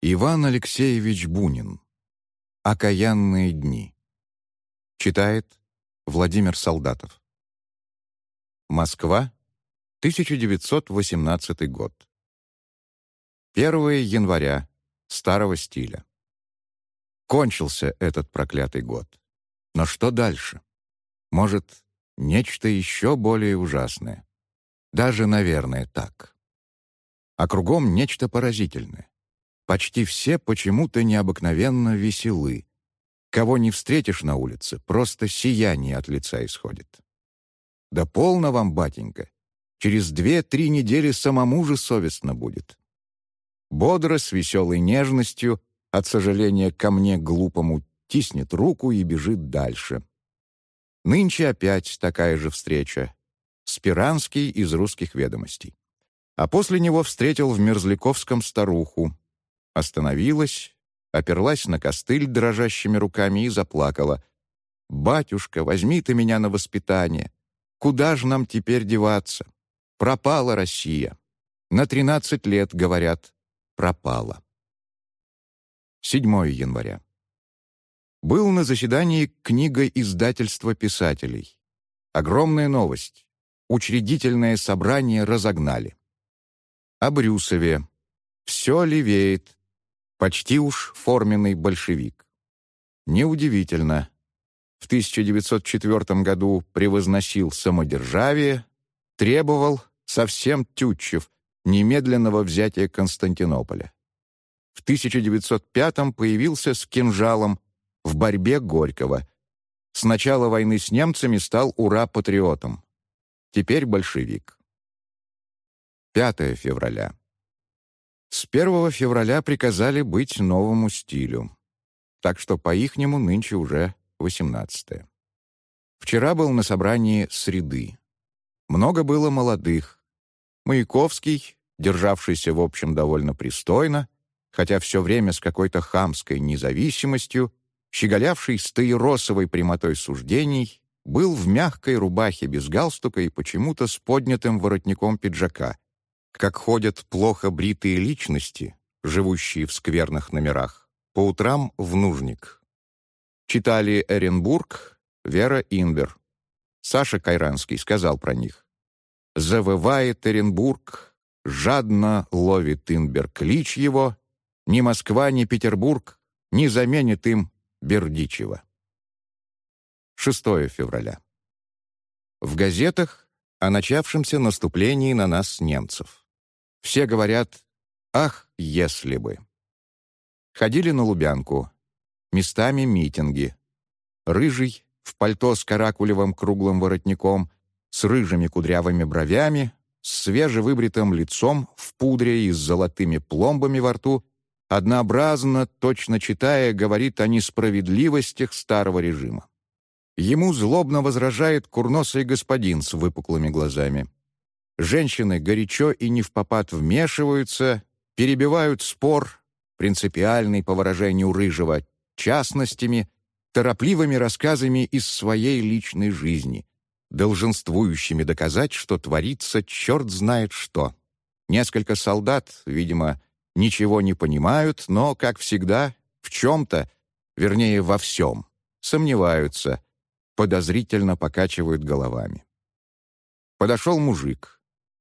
Иван Алексеевич Бунин. «Окаянные дни». Читает Владимир Солдатов. Москва, 1918 год. 1 января старого стиля. Кончился этот проклятый год. Но что дальше? Может, нечто еще более ужасное? Даже, наверное, так. А кругом нечто поразительное. Почти все почему-то необыкновенно веселы. Кого не встретишь на улице, просто сияние от лица исходит. Да полно вам, батенька. Через две-три недели самому же совестно будет. Бодро, с веселой нежностью, от сожаления ко мне глупому, тиснет руку и бежит дальше. Нынче опять такая же встреча. Спиранский из русских ведомостей. А после него встретил в Мерзляковском старуху, Остановилась, оперлась на костыль дрожащими руками и заплакала. «Батюшка, возьми ты меня на воспитание. Куда же нам теперь деваться? Пропала Россия. На тринадцать лет, говорят, пропала». 7 января. Был на заседании книга издательства писателей. Огромная новость. Учредительное собрание разогнали. О Брюсове. Все левеет. Почти уж форменный большевик. Неудивительно. В 1904 году превозносил самодержавие, требовал, совсем Тютчев, немедленного взятия Константинополя. В 1905 появился с кинжалом в борьбе Горького. С начала войны с немцами стал ура-патриотом. Теперь большевик. 5 февраля. С 1 февраля приказали быть новому стилю. Так что по-ихнему нынче уже 18 -е. Вчера был на собрании «Среды». Много было молодых. Маяковский, державшийся в общем довольно пристойно, хотя все время с какой-то хамской независимостью, щеголявший стаиросовой прямотой суждений, был в мягкой рубахе без галстука и почему-то с поднятым воротником пиджака, как ходят плохо бритые личности, живущие в скверных номерах, по утрам в нужник. Читали Эренбург, Вера Инбер. Саша Кайранский сказал про них. «Завывает Эренбург, жадно ловит Инбер клич его, ни Москва, ни Петербург не заменит им Бердичева». 6 февраля. В газетах о начавшемся наступлении на нас немцев. Все говорят «Ах, если бы». Ходили на Лубянку. Местами митинги. Рыжий, в пальто с каракулевым круглым воротником, с рыжими кудрявыми бровями, с свежевыбритым лицом в пудре и с золотыми пломбами во рту, однообразно, точно читая, говорит о несправедливостях старого режима. Ему злобно возражает курносый господин с выпуклыми глазами. Женщины горячо и не в попад вмешиваются, перебивают спор, принципиальный по выражению Рыжего, частностями, торопливыми рассказами из своей личной жизни, долженствующими доказать, что творится черт знает что. Несколько солдат, видимо, ничего не понимают, но, как всегда, в чем-то, вернее, во всем, сомневаются, подозрительно покачивают головами. Подошел мужик,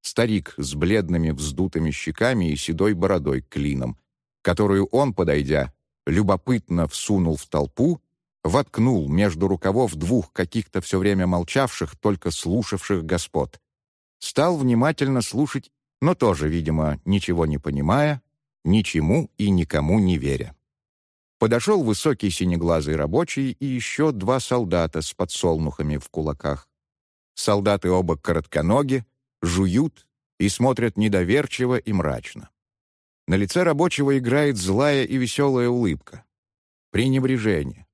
старик с бледными вздутыми щеками и седой бородой клином, которую он, подойдя, любопытно всунул в толпу, воткнул между рукавов двух каких-то все время молчавших, только слушавших господ. Стал внимательно слушать, но тоже, видимо, ничего не понимая, ничему и никому не веря. Подошел высокий синеглазый рабочий и еще два солдата с подсолнухами в кулаках. Солдаты оба коротконоги, жуют и смотрят недоверчиво и мрачно. На лице рабочего играет злая и веселая улыбка. Пренебрежение.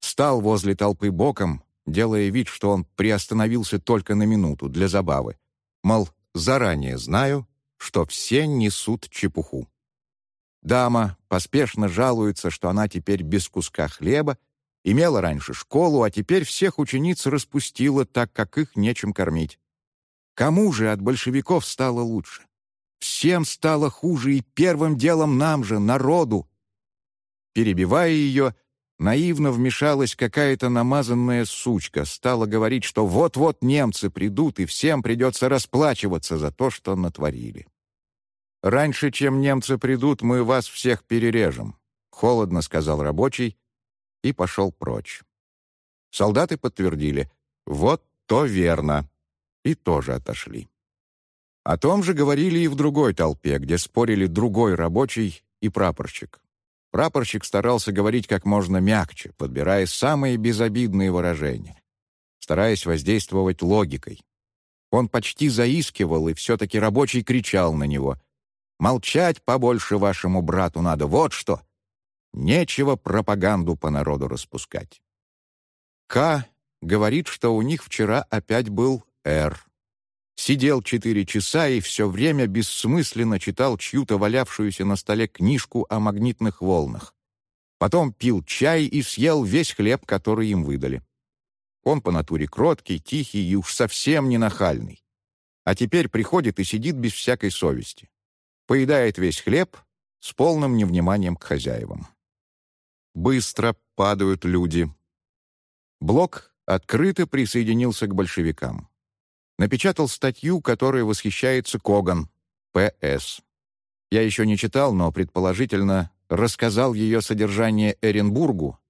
Стал возле толпы боком, делая вид, что он приостановился только на минуту для забавы. Мол, заранее знаю, что все несут чепуху. Дама поспешно жалуется, что она теперь без куска хлеба, имела раньше школу, а теперь всех учениц распустила, так как их нечем кормить. Кому же от большевиков стало лучше? Всем стало хуже, и первым делом нам же, народу, перебивая ее, наивно вмешалась какая-то намазанная сучка, стала говорить, что вот-вот немцы придут, и всем придется расплачиваться за то, что натворили. «Раньше, чем немцы придут, мы вас всех перережем», — холодно сказал рабочий и пошел прочь. Солдаты подтвердили «Вот то верно», и тоже отошли. О том же говорили и в другой толпе, где спорили другой рабочий и прапорщик. Прапорщик старался говорить как можно мягче, подбирая самые безобидные выражения, стараясь воздействовать логикой. Он почти заискивал, и все-таки рабочий кричал на него. «Молчать побольше вашему брату надо, вот что! Нечего пропаганду по народу распускать». К говорит, что у них вчера опять был Р. Сидел четыре часа и все время бессмысленно читал чью-то валявшуюся на столе книжку о магнитных волнах. Потом пил чай и съел весь хлеб, который им выдали. Он по натуре кроткий, тихий и уж совсем не нахальный. А теперь приходит и сидит без всякой совести. Поедает весь хлеб с полным невниманием к хозяевам. Быстро падают люди. Блок открыто присоединился к большевикам напечатал статью, которой восхищается Коган, П.С. Я еще не читал, но, предположительно, рассказал ее содержание Эренбургу,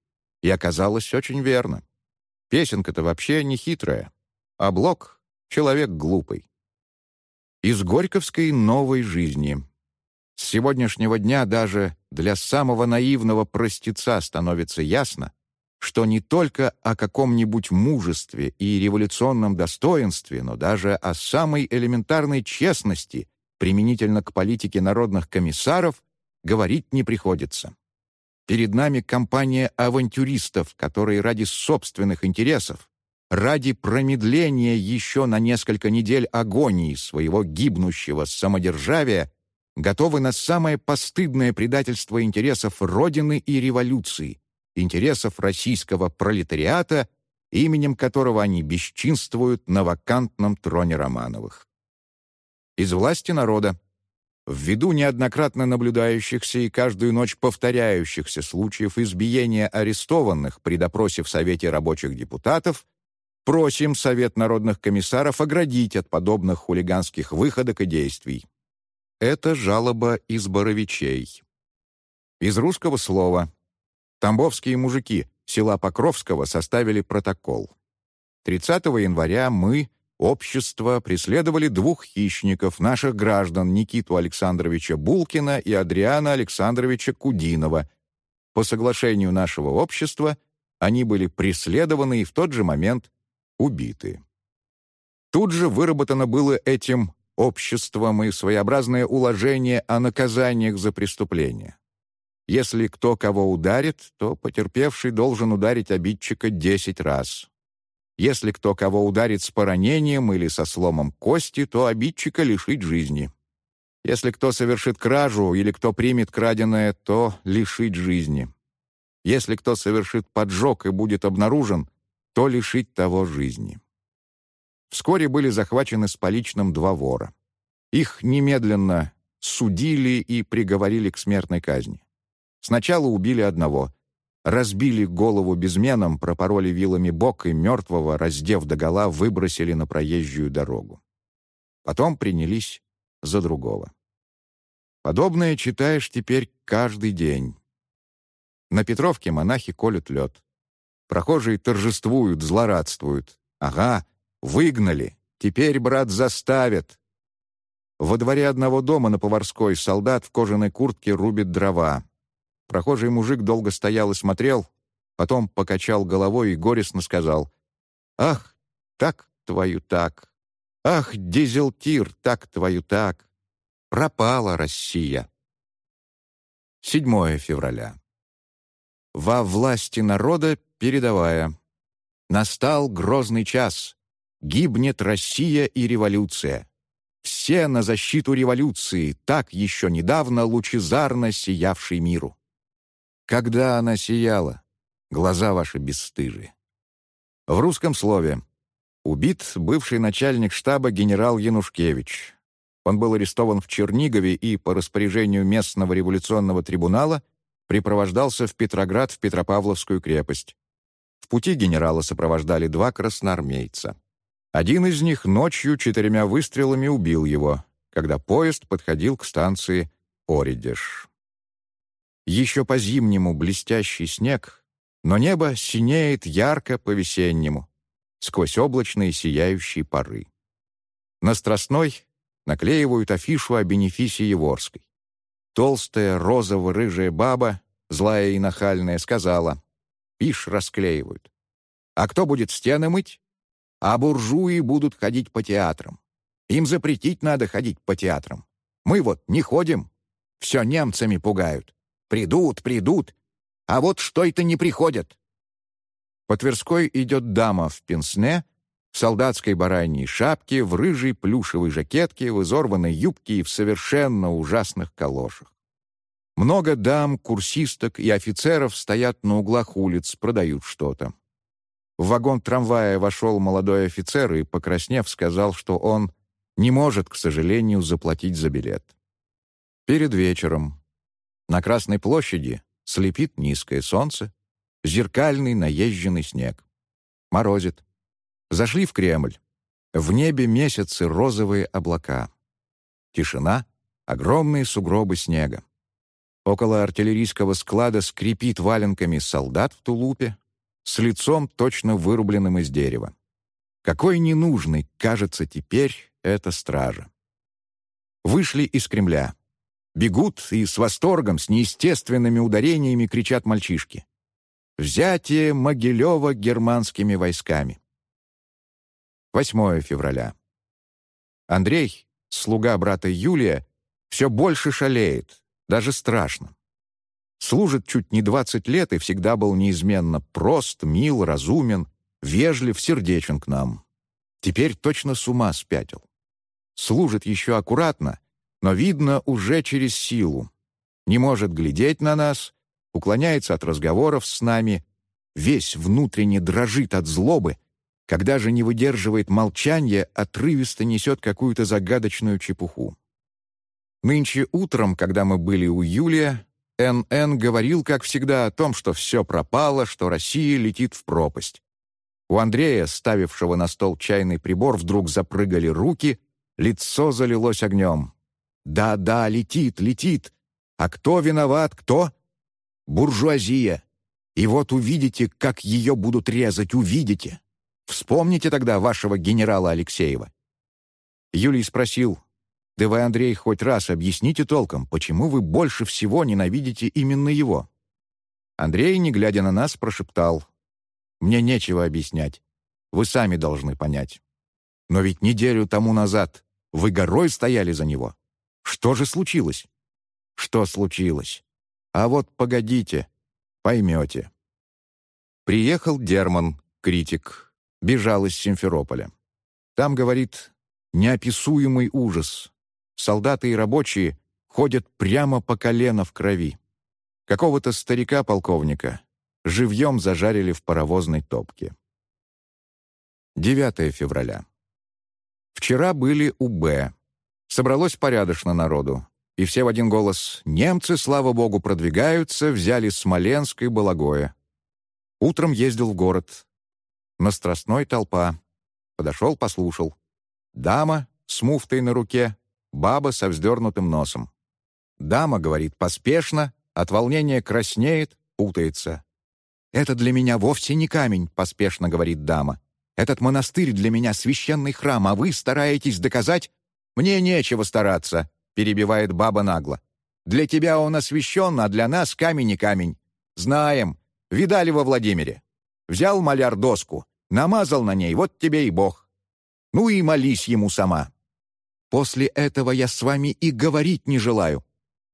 и оказалось очень верно. Песенка-то вообще не хитрая, а Блок — человек глупый. Из Горьковской новой жизни. С сегодняшнего дня даже для самого наивного простеца становится ясно, что не только о каком-нибудь мужестве и революционном достоинстве, но даже о самой элементарной честности применительно к политике народных комиссаров говорить не приходится. Перед нами компания авантюристов, которые ради собственных интересов, ради промедления еще на несколько недель агонии своего гибнущего самодержавия готовы на самое постыдное предательство интересов Родины и революции, интересов российского пролетариата, именем которого они бесчинствуют на вакантном троне Романовых. Из власти народа. Ввиду неоднократно наблюдающихся и каждую ночь повторяющихся случаев избиения арестованных при допросе в Совете рабочих депутатов, просим Совет народных комиссаров оградить от подобных хулиганских выходок и действий. Это жалоба из Боровичей. Из русского слова Тамбовские мужики села Покровского составили протокол. 30 января мы, общество, преследовали двух хищников, наших граждан Никиту Александровича Булкина и Адриана Александровича Кудинова. По соглашению нашего общества они были преследованы и в тот же момент убиты. Тут же выработано было этим обществом и своеобразное уложение о наказаниях за преступления. Если кто кого ударит, то потерпевший должен ударить обидчика десять раз. Если кто кого ударит с поранением или со сломом кости, то обидчика лишить жизни. Если кто совершит кражу или кто примет краденое, то лишить жизни. Если кто совершит поджог и будет обнаружен, то лишить того жизни. Вскоре были захвачены с поличным два вора. Их немедленно судили и приговорили к смертной казни. Сначала убили одного, разбили голову безменом, пропороли вилами бок и мертвого, раздев догола, выбросили на проезжую дорогу. Потом принялись за другого. Подобное читаешь теперь каждый день. На Петровке монахи колют лед. Прохожие торжествуют, злорадствуют. Ага, выгнали. Теперь, брат, заставят. Во дворе одного дома на Поварской солдат в кожаной куртке рубит дрова. Прохожий мужик долго стоял и смотрел, потом покачал головой и горестно сказал, «Ах, так твою так! Ах, дизелтир, так твою так! Пропала Россия!» 7 февраля. Во власти народа передовая. Настал грозный час. Гибнет Россия и революция. Все на защиту революции, так еще недавно лучезарно сиявший миру. Когда она сияла, глаза ваши бесстыжие. В русском слове убит бывший начальник штаба генерал Янушкевич. Он был арестован в Чернигове и по распоряжению местного революционного трибунала припровождался в Петроград в Петропавловскую крепость. В пути генерала сопровождали два красноармейца. Один из них ночью четырьмя выстрелами убил его, когда поезд подходил к станции Оридеш. Еще по-зимнему блестящий снег, но небо синеет ярко по-весеннему, сквозь облачные сияющие пары. На Страстной наклеивают афишу о бенефисе Еворской. Толстая розово-рыжая баба, злая и нахальная, сказала, «Пиш расклеивают. А кто будет стены мыть? А буржуи будут ходить по театрам. Им запретить надо ходить по театрам. Мы вот не ходим. Все немцами пугают. Придут, придут. А вот что это не приходят?» По Тверской идет дама в пенсне, в солдатской бараньей шапке, в рыжей плюшевой жакетке, в изорванной юбке и в совершенно ужасных калошах. Много дам, курсисток и офицеров стоят на углах улиц, продают что-то. В вагон трамвая вошел молодой офицер и, покраснев, сказал, что он не может, к сожалению, заплатить за билет. Перед вечером на Красной площади слепит низкое солнце, зеркальный наезженный снег. Морозит. Зашли в Кремль. В небе месяцы розовые облака. Тишина, огромные сугробы снега. Около артиллерийского склада скрипит валенками солдат в тулупе, с лицом точно вырубленным из дерева. Какой ненужной кажется теперь эта стража. Вышли из Кремля. Бегут и с восторгом, с неестественными ударениями кричат мальчишки. Взятие Могилева германскими войсками. 8 февраля. Андрей, слуга брата Юлия, все больше шалеет, даже страшно. Служит чуть не 20 лет и всегда был неизменно прост, мил, разумен, вежлив, сердечен к нам. Теперь точно с ума спятил. Служит еще аккуратно, но видно уже через силу. Не может глядеть на нас, уклоняется от разговоров с нами, весь внутренне дрожит от злобы, когда же не выдерживает молчания, отрывисто несет какую-то загадочную чепуху. Нынче утром, когда мы были у Юлия, Н.Н. говорил, как всегда, о том, что все пропало, что Россия летит в пропасть. У Андрея, ставившего на стол чайный прибор, вдруг запрыгали руки, лицо залилось огнем. «Да-да, летит, летит. А кто виноват, кто? Буржуазия. И вот увидите, как ее будут резать, увидите. Вспомните тогда вашего генерала Алексеева». Юлий спросил, да вы, Андрей, хоть раз объясните толком, почему вы больше всего ненавидите именно его?» Андрей, не глядя на нас, прошептал. «Мне нечего объяснять. Вы сами должны понять. Но ведь неделю тому назад вы горой стояли за него. Что же случилось?» «Что случилось? А вот погодите, поймете». Приехал Дерман, критик, бежал из Симферополя. Там, говорит, неописуемый ужас, солдаты и рабочие ходят прямо по колено в крови. Какого-то старика-полковника живьем зажарили в паровозной топке. 9 февраля. Вчера были у Б. Собралось порядочно народу. И все в один голос «Немцы, слава богу, продвигаются, взяли Смоленск и Балагое». Утром ездил в город. На Страстной толпа. Подошел, послушал. Дама с муфтой на руке Баба со вздернутым носом. Дама говорит поспешно, от волнения краснеет, путается. «Это для меня вовсе не камень», — поспешно говорит дама. «Этот монастырь для меня священный храм, а вы стараетесь доказать...» «Мне нечего стараться», — перебивает баба нагло. «Для тебя он освящен, а для нас камень и камень. Знаем. Видали во Владимире. Взял маляр доску, намазал на ней, вот тебе и Бог. Ну и молись ему сама. После этого я с вами и говорить не желаю.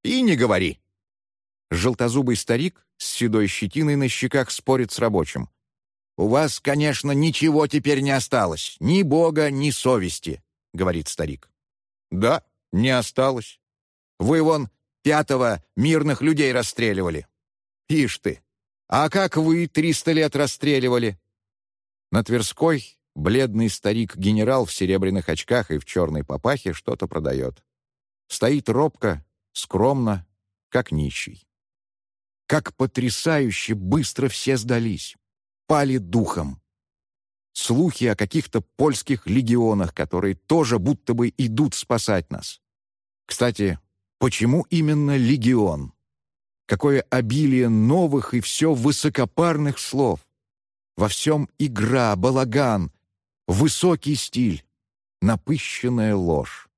И не говори!» Желтозубый старик с седой щетиной на щеках спорит с рабочим. «У вас, конечно, ничего теперь не осталось. Ни Бога, ни совести», — говорит старик. «Да, не осталось. Вы вон пятого мирных людей расстреливали. Ишь ты! А как вы триста лет расстреливали?» На Тверской Бледный старик-генерал в серебряных очках и в черной папахе что-то продает. Стоит робко, скромно, как нищий. Как потрясающе быстро все сдались, пали духом. Слухи о каких-то польских легионах, которые тоже будто бы идут спасать нас. Кстати, почему именно легион? Какое обилие новых и все высокопарных слов. Во всем игра, балаган, высокий стиль, напыщенная ложь.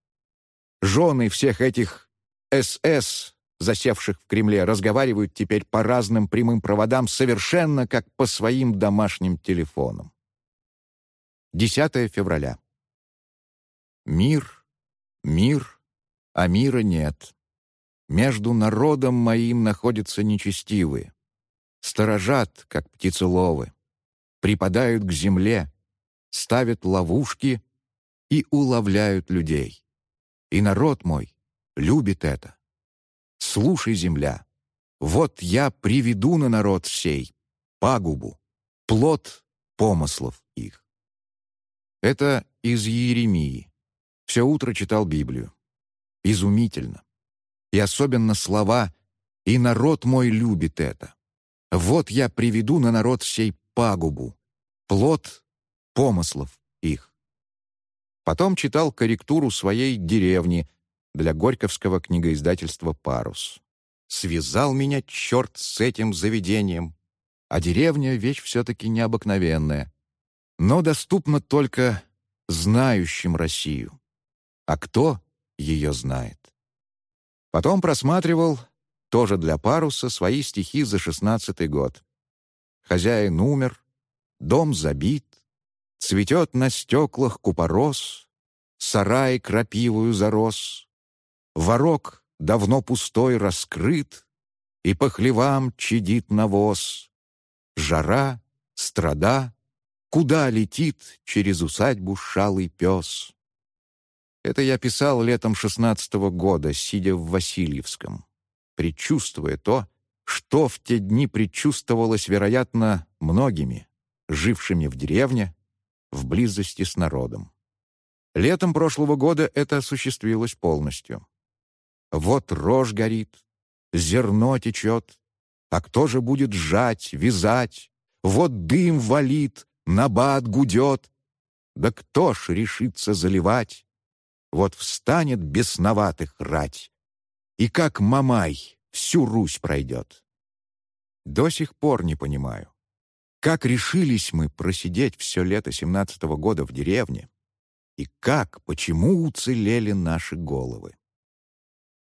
Жены всех этих СС засевших в Кремле, разговаривают теперь по разным прямым проводам совершенно как по своим домашним телефонам. 10 февраля. Мир, мир, а мира нет. Между народом моим находятся нечестивые. Сторожат, как птицеловы. Припадают к земле, ставят ловушки и уловляют людей. И народ мой любит это. Слушай, земля, вот я приведу на народ сей пагубу, плод помыслов. Это из Иеремии. Все утро читал Библию. Изумительно. И особенно слова «И народ мой любит это». Вот я приведу на народ сей пагубу, плод помыслов их. Потом читал корректуру своей деревни — для Горьковского книгоиздательства «Парус». Связал меня черт с этим заведением. А деревня — вещь все-таки необыкновенная. Но доступна только знающим Россию. А кто ее знает? Потом просматривал, тоже для «Паруса», свои стихи за шестнадцатый год. Хозяин умер, дом забит, цветет на стеклах купорос, сарай крапивую зарос, Ворок давно пустой раскрыт, И по хлевам чадит навоз. Жара, страда, куда летит Через усадьбу шалый пес. Это я писал летом шестнадцатого года, сидя в Васильевском, предчувствуя то, что в те дни предчувствовалось, вероятно, многими, жившими в деревне, в близости с народом. Летом прошлого года это осуществилось полностью. Вот рожь горит, зерно течет, а кто же будет сжать, вязать? Вот дым валит, набат гудет. Да кто ж решится заливать? Вот встанет бесноватых рать, и как Мамай всю Русь пройдет. До сих пор не понимаю, как решились мы просидеть все лето семнадцатого года в деревне, и как, почему уцелели наши головы.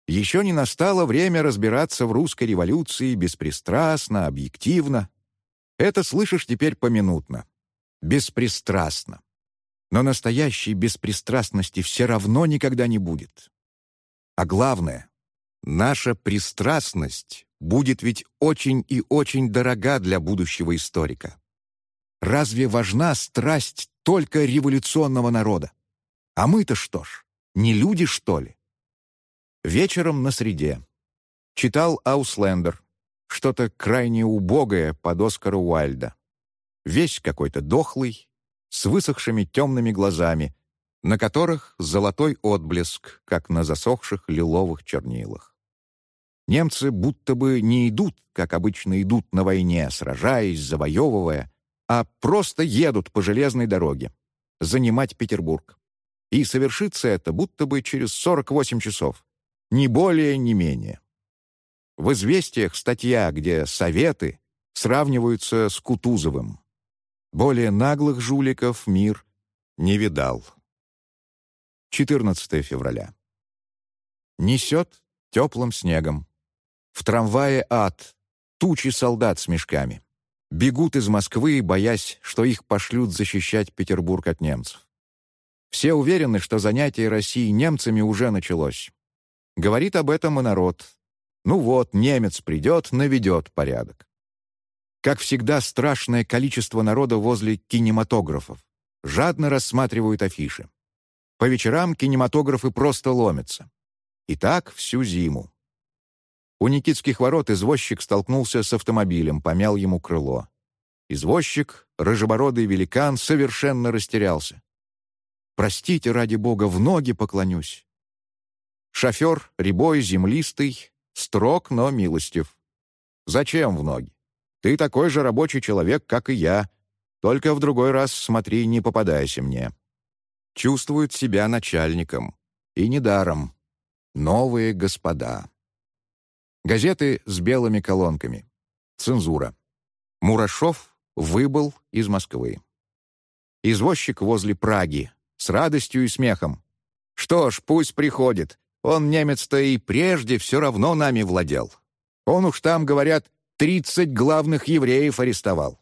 Еще не настало время разбираться в русской революции беспристрастно, объективно. Это слышишь теперь поминутно. Беспристрастно. Но настоящей беспристрастности все равно никогда не будет. А главное, наша пристрастность будет ведь очень и очень дорога для будущего историка. Разве важна страсть только революционного народа? А мы-то что ж, не люди, что ли? Вечером на среде. Читал «Ауслендер». Что-то крайне убогое под Оскара Уайльда. Весь какой-то дохлый, с высохшими темными глазами, на которых золотой отблеск, как на засохших лиловых чернилах. Немцы будто бы не идут, как обычно идут на войне, сражаясь, завоевывая, а просто едут по железной дороге, занимать Петербург. И совершится это будто бы через 48 часов. Ни более, ни менее. В «Известиях» статья, где советы сравниваются с Кутузовым. Более наглых жуликов мир не видал. 14 февраля. Несет теплым снегом. В трамвае ад, тучи солдат с мешками. Бегут из Москвы, боясь, что их пошлют защищать Петербург от немцев. Все уверены, что занятие России немцами уже началось. Говорит об этом и народ. Ну вот, немец придет, наведет порядок. Как всегда, страшное количество народа возле кинематографов. Жадно рассматривают афиши. По вечерам кинематографы просто ломятся. И так всю зиму. У Никитских ворот извозчик столкнулся с автомобилем, помял ему крыло. Извозчик, рыжебородый великан, совершенно растерялся. «Простите, ради бога, в ноги поклонюсь. Шофер, рябой, землистый, строг, но милостив. Зачем в ноги? Ты такой же рабочий человек, как и я. Только в другой раз смотри, не попадайся мне. Чувствуют себя начальником. И недаром. Новые господа. Газеты с белыми колонками. Цензура. Мурашов выбыл из Москвы. Извозчик возле Праги. С радостью и смехом. Что ж, пусть приходит. Он, немец-то, и прежде все равно нами владел. Он уж там, говорят, тридцать главных евреев арестовал.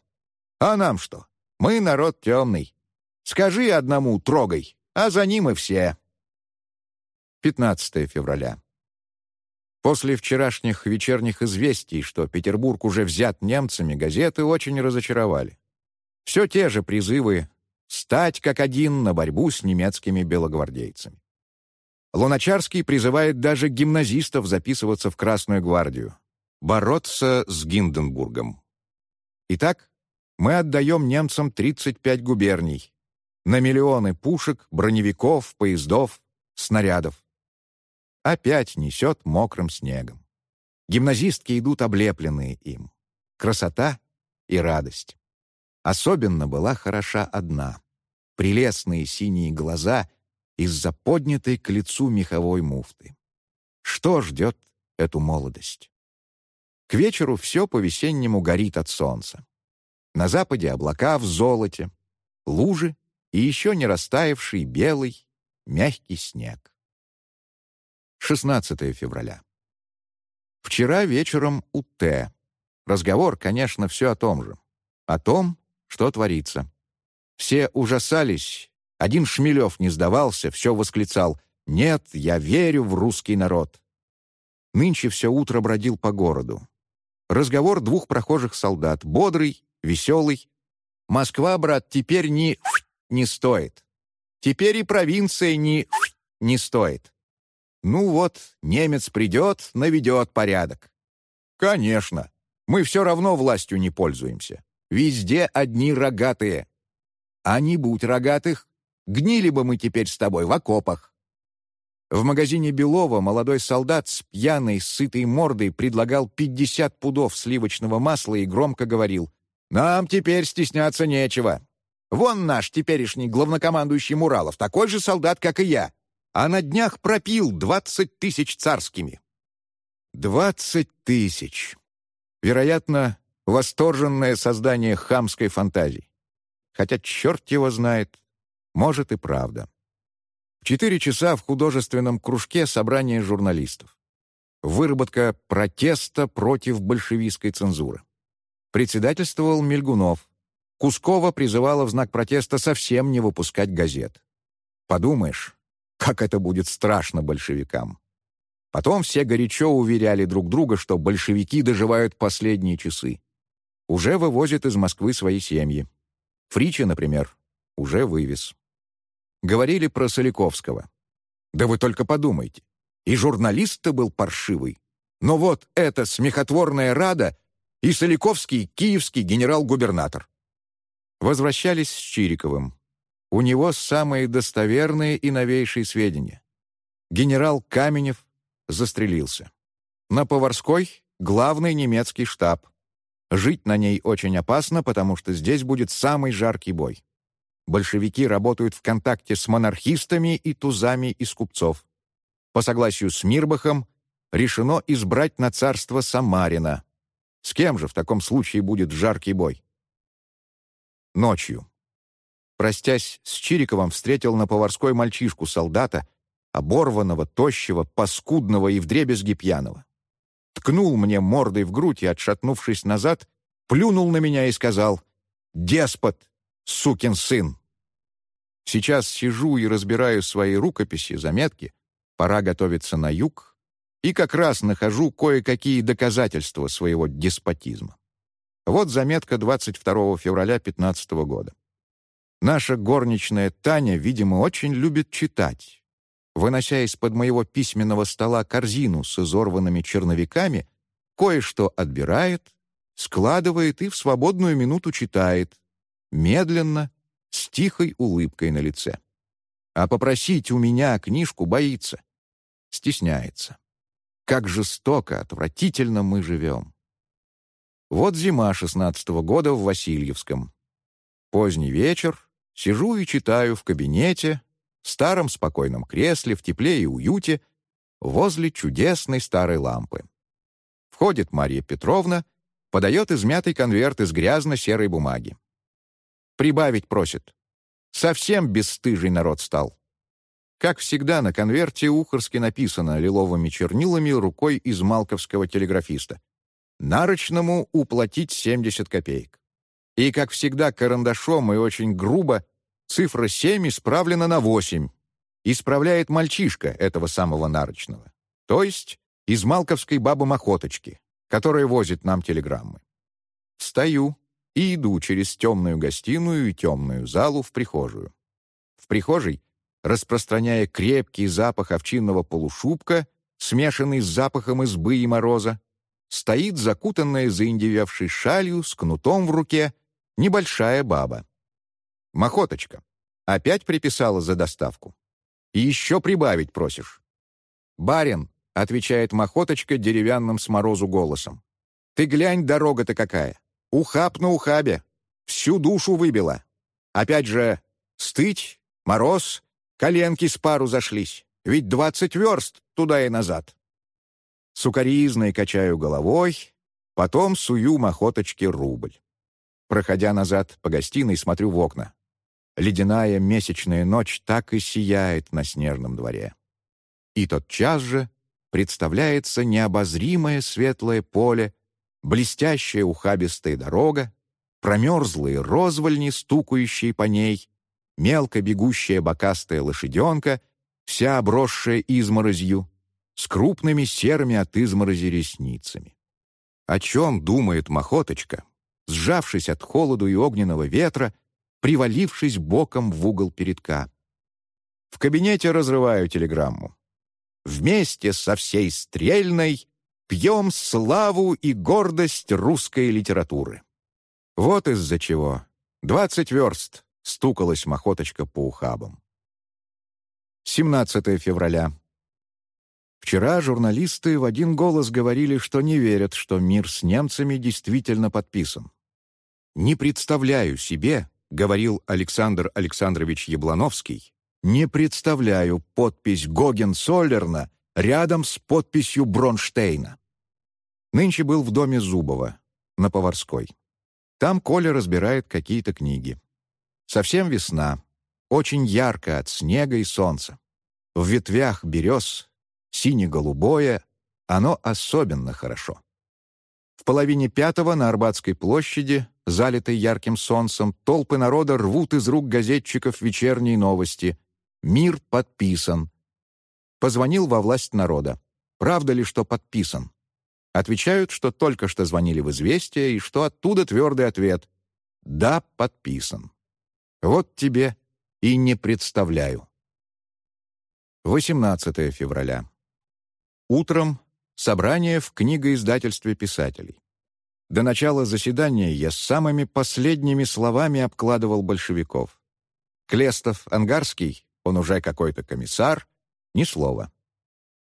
А нам что? Мы народ темный. Скажи одному «трогай», а за ним и все. 15 февраля. После вчерашних вечерних известий, что Петербург уже взят немцами, газеты очень разочаровали. Все те же призывы стать как один на борьбу с немецкими белогвардейцами. Луначарский призывает даже гимназистов записываться в Красную гвардию, бороться с Гинденбургом. Итак, мы отдаем немцам 35 губерний, на миллионы пушек, броневиков, поездов, снарядов опять несет мокрым снегом. Гимназистки идут облепленные им. Красота и радость. Особенно была хороша одна. Прелестные синие глаза из-за поднятой к лицу меховой муфты. Что ждет эту молодость? К вечеру все по-весеннему горит от солнца. На западе облака в золоте, лужи и еще не растаявший белый, мягкий снег. 16 февраля. Вчера вечером у Т. Разговор, конечно, все о том же. О том, что творится. Все ужасались. Один Шмелев не сдавался, все восклицал «Нет, я верю в русский народ». Нынче все утро бродил по городу. Разговор двух прохожих солдат, бодрый, веселый. «Москва, брат, теперь не не стоит. Теперь и провинция не не стоит. Ну вот, немец придет, наведет порядок. Конечно, мы все равно властью не пользуемся. Везде одни рогатые. А не будь рогатых, гнили бы мы теперь с тобой в окопах. В магазине Белова молодой солдат с пьяной, сытой мордой предлагал 50 пудов сливочного масла и громко говорил «Нам теперь стесняться нечего. Вон наш теперешний главнокомандующий Муралов, такой же солдат, как и я а на днях пропил двадцать тысяч царскими. Двадцать тысяч. Вероятно, восторженное создание хамской фантазии. Хотя черт его знает, может и правда. Четыре часа в художественном кружке собрание журналистов. Выработка протеста против большевистской цензуры. Председательствовал Мельгунов. Кускова призывала в знак протеста совсем не выпускать газет. Подумаешь, как это будет страшно большевикам. Потом все горячо уверяли друг друга, что большевики доживают последние часы. Уже вывозят из Москвы свои семьи. Фричи, например, уже вывез. Говорили про Соликовского. Да вы только подумайте. И журналист-то был паршивый. Но вот эта смехотворная рада и Соликовский киевский генерал-губернатор. Возвращались с Чириковым. У него самые достоверные и новейшие сведения. Генерал Каменев застрелился. На Поварской — главный немецкий штаб. Жить на ней очень опасно, потому что здесь будет самый жаркий бой. Большевики работают в контакте с монархистами и тузами из купцов. По согласию с Мирбахом решено избрать на царство Самарина. С кем же в таком случае будет жаркий бой? Ночью. Простясь с Чириковым, встретил на поварской мальчишку солдата, оборванного, тощего, паскудного и вдребезги пьяного. Ткнул мне мордой в грудь и, отшатнувшись назад, плюнул на меня и сказал «Деспот, сукин сын!» Сейчас сижу и разбираю свои рукописи, заметки, пора готовиться на юг, и как раз нахожу кое-какие доказательства своего деспотизма. Вот заметка 22 февраля 15 года. Наша горничная Таня, видимо, очень любит читать. Вынося из-под моего письменного стола корзину с изорванными черновиками, кое-что отбирает, складывает и в свободную минуту читает, медленно, с тихой улыбкой на лице. А попросить у меня книжку боится, стесняется. Как жестоко, отвратительно мы живем. Вот зима шестнадцатого года в Васильевском. Поздний вечер, сижу и читаю в кабинете, в старом спокойном кресле, в тепле и уюте, возле чудесной старой лампы. Входит Марья Петровна, подает измятый конверт из грязно-серой бумаги. Прибавить просит. Совсем бесстыжий народ стал. Как всегда, на конверте ухорски написано лиловыми чернилами рукой из малковского телеграфиста. Нарочному уплатить 70 копеек. И, как всегда, карандашом и очень грубо цифра 7 исправлена на 8. Исправляет мальчишка этого самого нарочного. То есть из малковской бабы-мохоточки, которая возит нам телеграммы. Встаю, и иду через темную гостиную и темную залу в прихожую. В прихожей, распространяя крепкий запах овчинного полушубка, смешанный с запахом избы и мороза, стоит закутанная заиндевевшей шалью с кнутом в руке небольшая баба. Мохоточка. Опять приписала за доставку. И еще прибавить просишь. «Барин», — отвечает Мохоточка деревянным с морозу голосом. «Ты глянь, дорога-то какая! Ухаб на ухабе. Всю душу выбила. Опять же, стыть, мороз, коленки с пару зашлись. Ведь двадцать верст туда и назад. Сукаризной качаю головой, потом сую махоточке рубль. Проходя назад по гостиной, смотрю в окна. Ледяная месячная ночь так и сияет на снежном дворе. И тот час же представляется необозримое светлое поле блестящая ухабистая дорога, промерзлые розвольни, стукающие по ней, мелко бегущая бокастая лошаденка, вся обросшая изморозью, с крупными серыми от изморози ресницами. О чем думает Мохоточка, сжавшись от холоду и огненного ветра, привалившись боком в угол передка? В кабинете разрываю телеграмму. Вместе со всей стрельной пьем славу и гордость русской литературы. Вот из-за чего. Двадцать верст стукалась махоточка по ухабам. 17 февраля. Вчера журналисты в один голос говорили, что не верят, что мир с немцами действительно подписан. «Не представляю себе», — говорил Александр Александрович Яблановский, «не представляю подпись Гоген-Соллерна рядом с подписью Бронштейна. Нынче был в доме Зубова, на Поварской. Там Коля разбирает какие-то книги. Совсем весна, очень ярко от снега и солнца. В ветвях берез, сине-голубое, оно особенно хорошо. В половине пятого на Арбатской площади, залитой ярким солнцем, толпы народа рвут из рук газетчиков вечерние новости. Мир подписан. Позвонил во власть народа. Правда ли, что подписан? Отвечают, что только что звонили в «Известия» и что оттуда твердый ответ «Да, подписан». Вот тебе и не представляю. 18 февраля. Утром собрание в книгоиздательстве писателей. До начала заседания я с самыми последними словами обкладывал большевиков. Клестов, Ангарский, он уже какой-то комиссар, ни слова.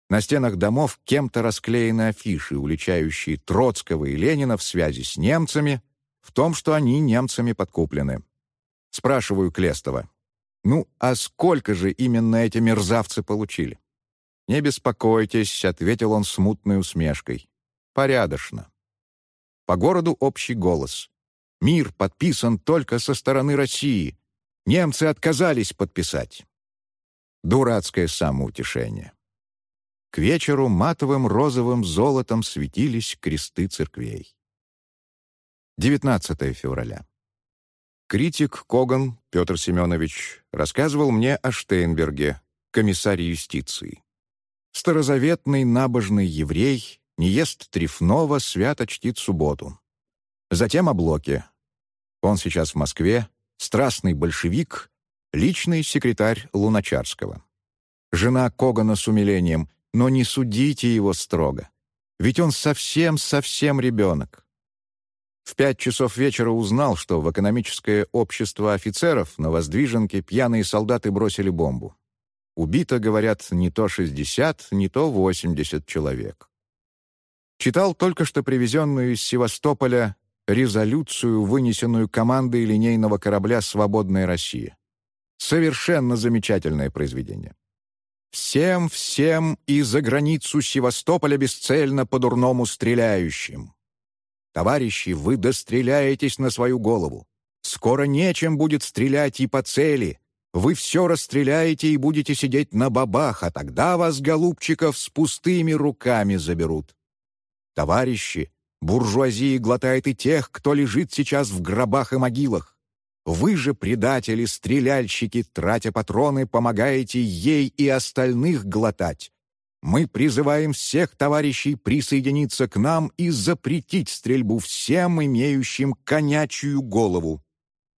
На стенах домов кем-то расклеены афиши, уличающие Троцкого и Ленина в связи с немцами, в том, что они немцами подкуплены. Спрашиваю Клестова. «Ну, а сколько же именно эти мерзавцы получили?» «Не беспокойтесь», — ответил он смутной усмешкой. «Порядочно». По городу общий голос. «Мир подписан только со стороны России. Немцы отказались подписать». Дурацкое самоутешение. К вечеру матовым розовым золотом светились кресты церквей. 19 февраля. Критик Коган Петр Семенович рассказывал мне о Штейнберге, комиссаре юстиции. Старозаветный набожный еврей не ест трефного, свято чтит субботу. Затем о Блоке. Он сейчас в Москве, страстный большевик, личный секретарь Луначарского. Жена Когана с умилением но не судите его строго, ведь он совсем-совсем ребенок. В пять часов вечера узнал, что в экономическое общество офицеров на воздвиженке пьяные солдаты бросили бомбу. Убито, говорят, не то 60, не то 80 человек. Читал только что привезенную из Севастополя резолюцию, вынесенную командой линейного корабля «Свободная Россия». Совершенно замечательное произведение. Всем, всем и за границу Севастополя бесцельно по-дурному стреляющим. Товарищи, вы достреляетесь на свою голову. Скоро нечем будет стрелять и по цели. Вы все расстреляете и будете сидеть на бабах, а тогда вас, голубчиков, с пустыми руками заберут. Товарищи, буржуазия глотает и тех, кто лежит сейчас в гробах и могилах. Вы же, предатели, стреляльщики, тратя патроны, помогаете ей и остальных глотать. Мы призываем всех товарищей присоединиться к нам и запретить стрельбу всем, имеющим конячью голову.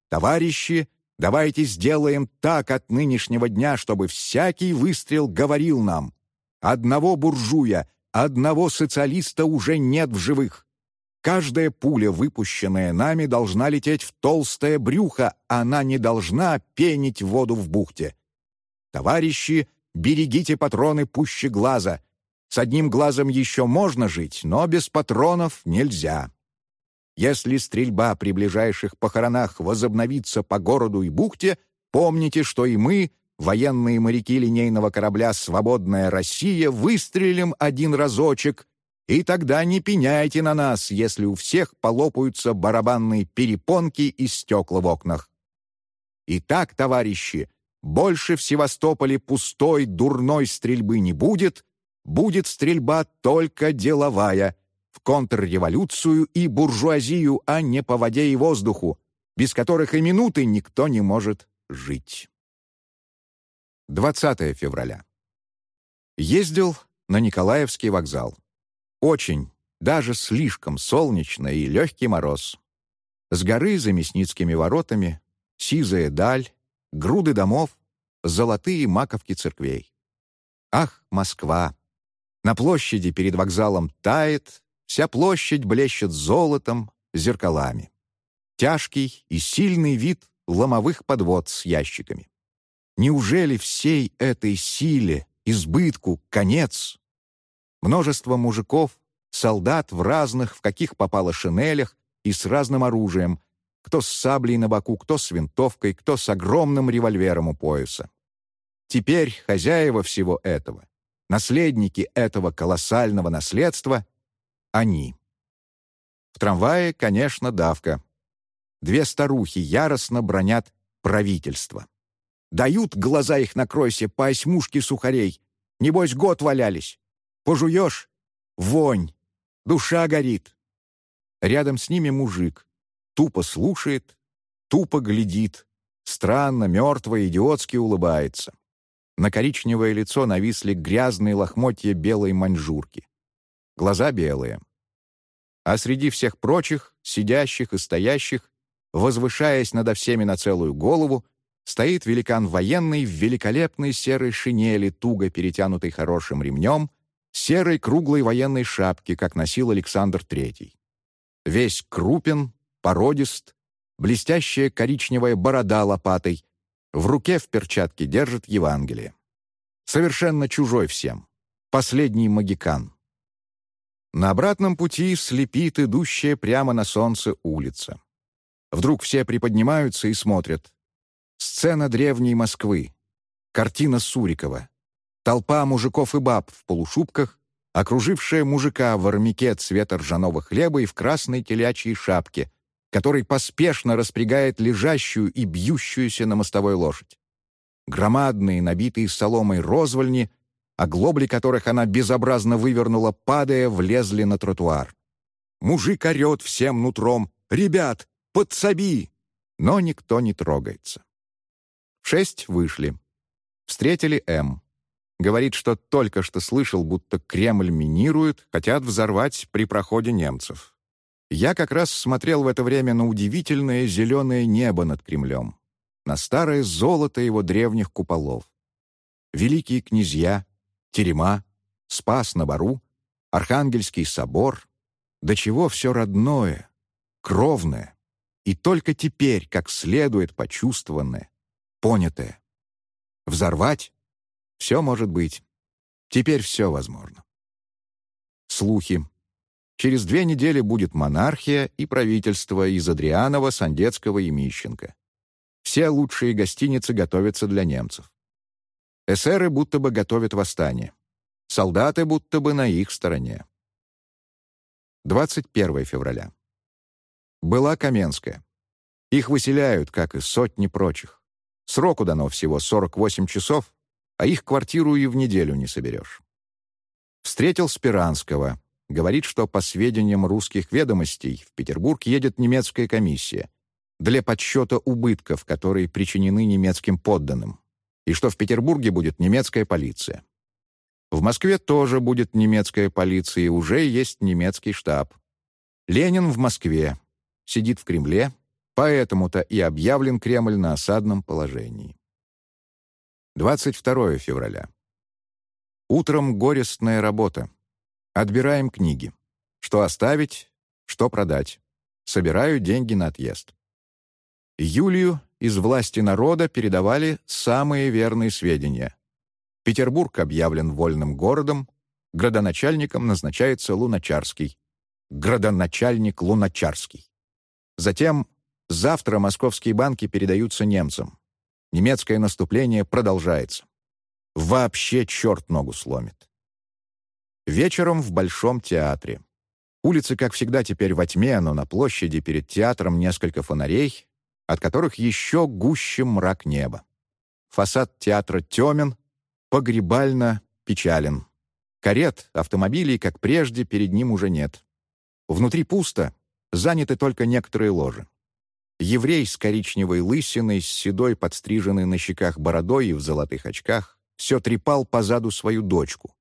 Товарищи, давайте сделаем так от нынешнего дня, чтобы всякий выстрел говорил нам. Одного буржуя, одного социалиста уже нет в живых. Каждая пуля, выпущенная нами, должна лететь в толстое брюхо, она не должна пенить воду в бухте. Товарищи, берегите патроны пуще глаза. С одним глазом еще можно жить, но без патронов нельзя. Если стрельба при ближайших похоронах возобновится по городу и бухте, помните, что и мы, военные моряки линейного корабля «Свободная Россия», выстрелим один разочек и тогда не пеняйте на нас, если у всех полопаются барабанные перепонки и стекла в окнах. Итак, товарищи, больше в Севастополе пустой, дурной стрельбы не будет, будет стрельба только деловая, в контрреволюцию и буржуазию, а не по воде и воздуху, без которых и минуты никто не может жить. 20 февраля. Ездил на Николаевский вокзал. Очень, даже слишком солнечно и легкий мороз. С горы за Мясницкими воротами сизая даль, груды домов, золотые маковки церквей. Ах, Москва! На площади перед вокзалом тает, вся площадь блещет золотом, зеркалами. Тяжкий и сильный вид ломовых подвод с ящиками. Неужели всей этой силе, избытку, конец? Множество мужиков, солдат в разных, в каких попало шинелях и с разным оружием, кто с саблей на боку, кто с винтовкой, кто с огромным револьвером у пояса. Теперь хозяева всего этого, наследники этого колоссального наследства — они. В трамвае, конечно, давка. Две старухи яростно бронят правительство. Дают глаза их накройся по осьмушке сухарей. Небось, год валялись. Пожуешь — вонь, душа горит. Рядом с ними мужик. Тупо слушает, тупо глядит. Странно, мертво, идиотски улыбается. На коричневое лицо нависли грязные лохмотья белой маньчжурки. Глаза белые. А среди всех прочих, сидящих и стоящих, возвышаясь надо всеми на целую голову, стоит великан военный в великолепной серой шинели, туго перетянутой хорошим ремнем, серой круглой военной шапке, как носил Александр III. Весь крупен, породист, блестящая коричневая борода лопатой, в руке в перчатке держит Евангелие. Совершенно чужой всем. Последний магикан. На обратном пути слепит идущая прямо на солнце улица. Вдруг все приподнимаются и смотрят. Сцена древней Москвы. Картина Сурикова. Толпа мужиков и баб в полушубках, окружившая мужика в армяке цвета ржаного хлеба и в красной телячьей шапке, который поспешно распрягает лежащую и бьющуюся на мостовой лошадь. Громадные, набитые соломой розвольни, оглобли которых она безобразно вывернула, падая, влезли на тротуар. Мужик орет всем нутром «Ребят, подсоби!» Но никто не трогается. В шесть вышли. Встретили М. Говорит, что только что слышал, будто Кремль минируют, хотят взорвать при проходе немцев. Я как раз смотрел в это время на удивительное зеленое небо над Кремлем, на старое золото его древних куполов. Великие князья, терема, Спас на Бару, Архангельский собор. До чего все родное, кровное, и только теперь, как следует почувствованное, понятое. Взорвать? Все может быть. Теперь все возможно. Слухи. Через две недели будет монархия и правительство из Адрианова, Сандецкого и Мищенко. Все лучшие гостиницы готовятся для немцев. Эсеры будто бы готовят восстание. Солдаты будто бы на их стороне. 21 февраля. Была Каменская. Их выселяют, как и сотни прочих. Сроку дано всего 48 часов, а их квартиру и в неделю не соберешь. Встретил Спиранского. Говорит, что по сведениям русских ведомостей в Петербург едет немецкая комиссия для подсчета убытков, которые причинены немецким подданным, и что в Петербурге будет немецкая полиция. В Москве тоже будет немецкая полиция, и уже есть немецкий штаб. Ленин в Москве, сидит в Кремле, поэтому-то и объявлен Кремль на осадном положении. 22 февраля. Утром горестная работа. Отбираем книги. Что оставить, что продать. Собираю деньги на отъезд. Юлию из власти народа передавали самые верные сведения. Петербург объявлен вольным городом, градоначальником назначается Луначарский. Градоначальник Луначарский. Затем завтра московские банки передаются немцам. Немецкое наступление продолжается. Вообще черт ногу сломит. Вечером в Большом театре. Улицы, как всегда, теперь во тьме, но на площади перед театром несколько фонарей, от которых еще гуще мрак неба. Фасад театра темен, погребально печален. Карет, автомобилей, как прежде, перед ним уже нет. Внутри пусто, заняты только некоторые ложи. Еврей с коричневой лысиной, с седой подстриженной на щеках бородой и в золотых очках, все трепал позаду свою дочку.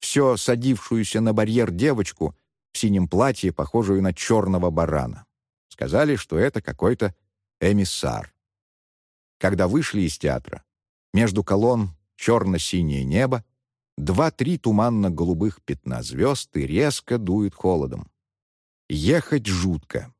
Все садившуюся на барьер девочку в синем платье, похожую на черного барана. Сказали, что это какой-то эмиссар. Когда вышли из театра, между колонн черно-синее небо, два-три туманно-голубых пятна звезд и резко дует холодом. Ехать жутко.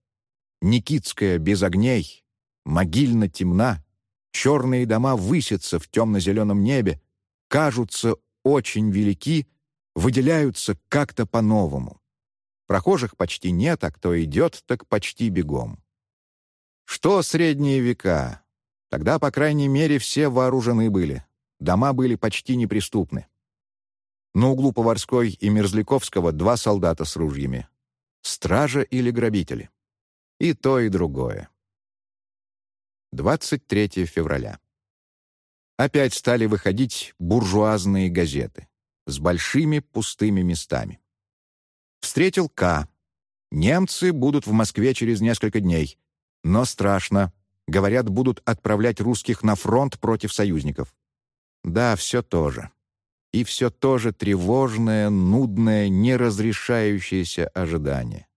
Никитская без огней, могильно темна, черные дома высятся в темно-зеленом небе, кажутся очень велики, выделяются как-то по-новому. Прохожих почти нет, а кто идет, так почти бегом. Что средние века? Тогда, по крайней мере, все вооружены были. Дома были почти неприступны. На углу Поварской и Мерзляковского два солдата с ружьями. Стража или грабители. И то, и другое. 23 февраля. Опять стали выходить буржуазные газеты с большими пустыми местами. Встретил К. Немцы будут в Москве через несколько дней. Но страшно. Говорят, будут отправлять русских на фронт против союзников. Да, все то же. И все то же тревожное, нудное, неразрешающееся ожидание.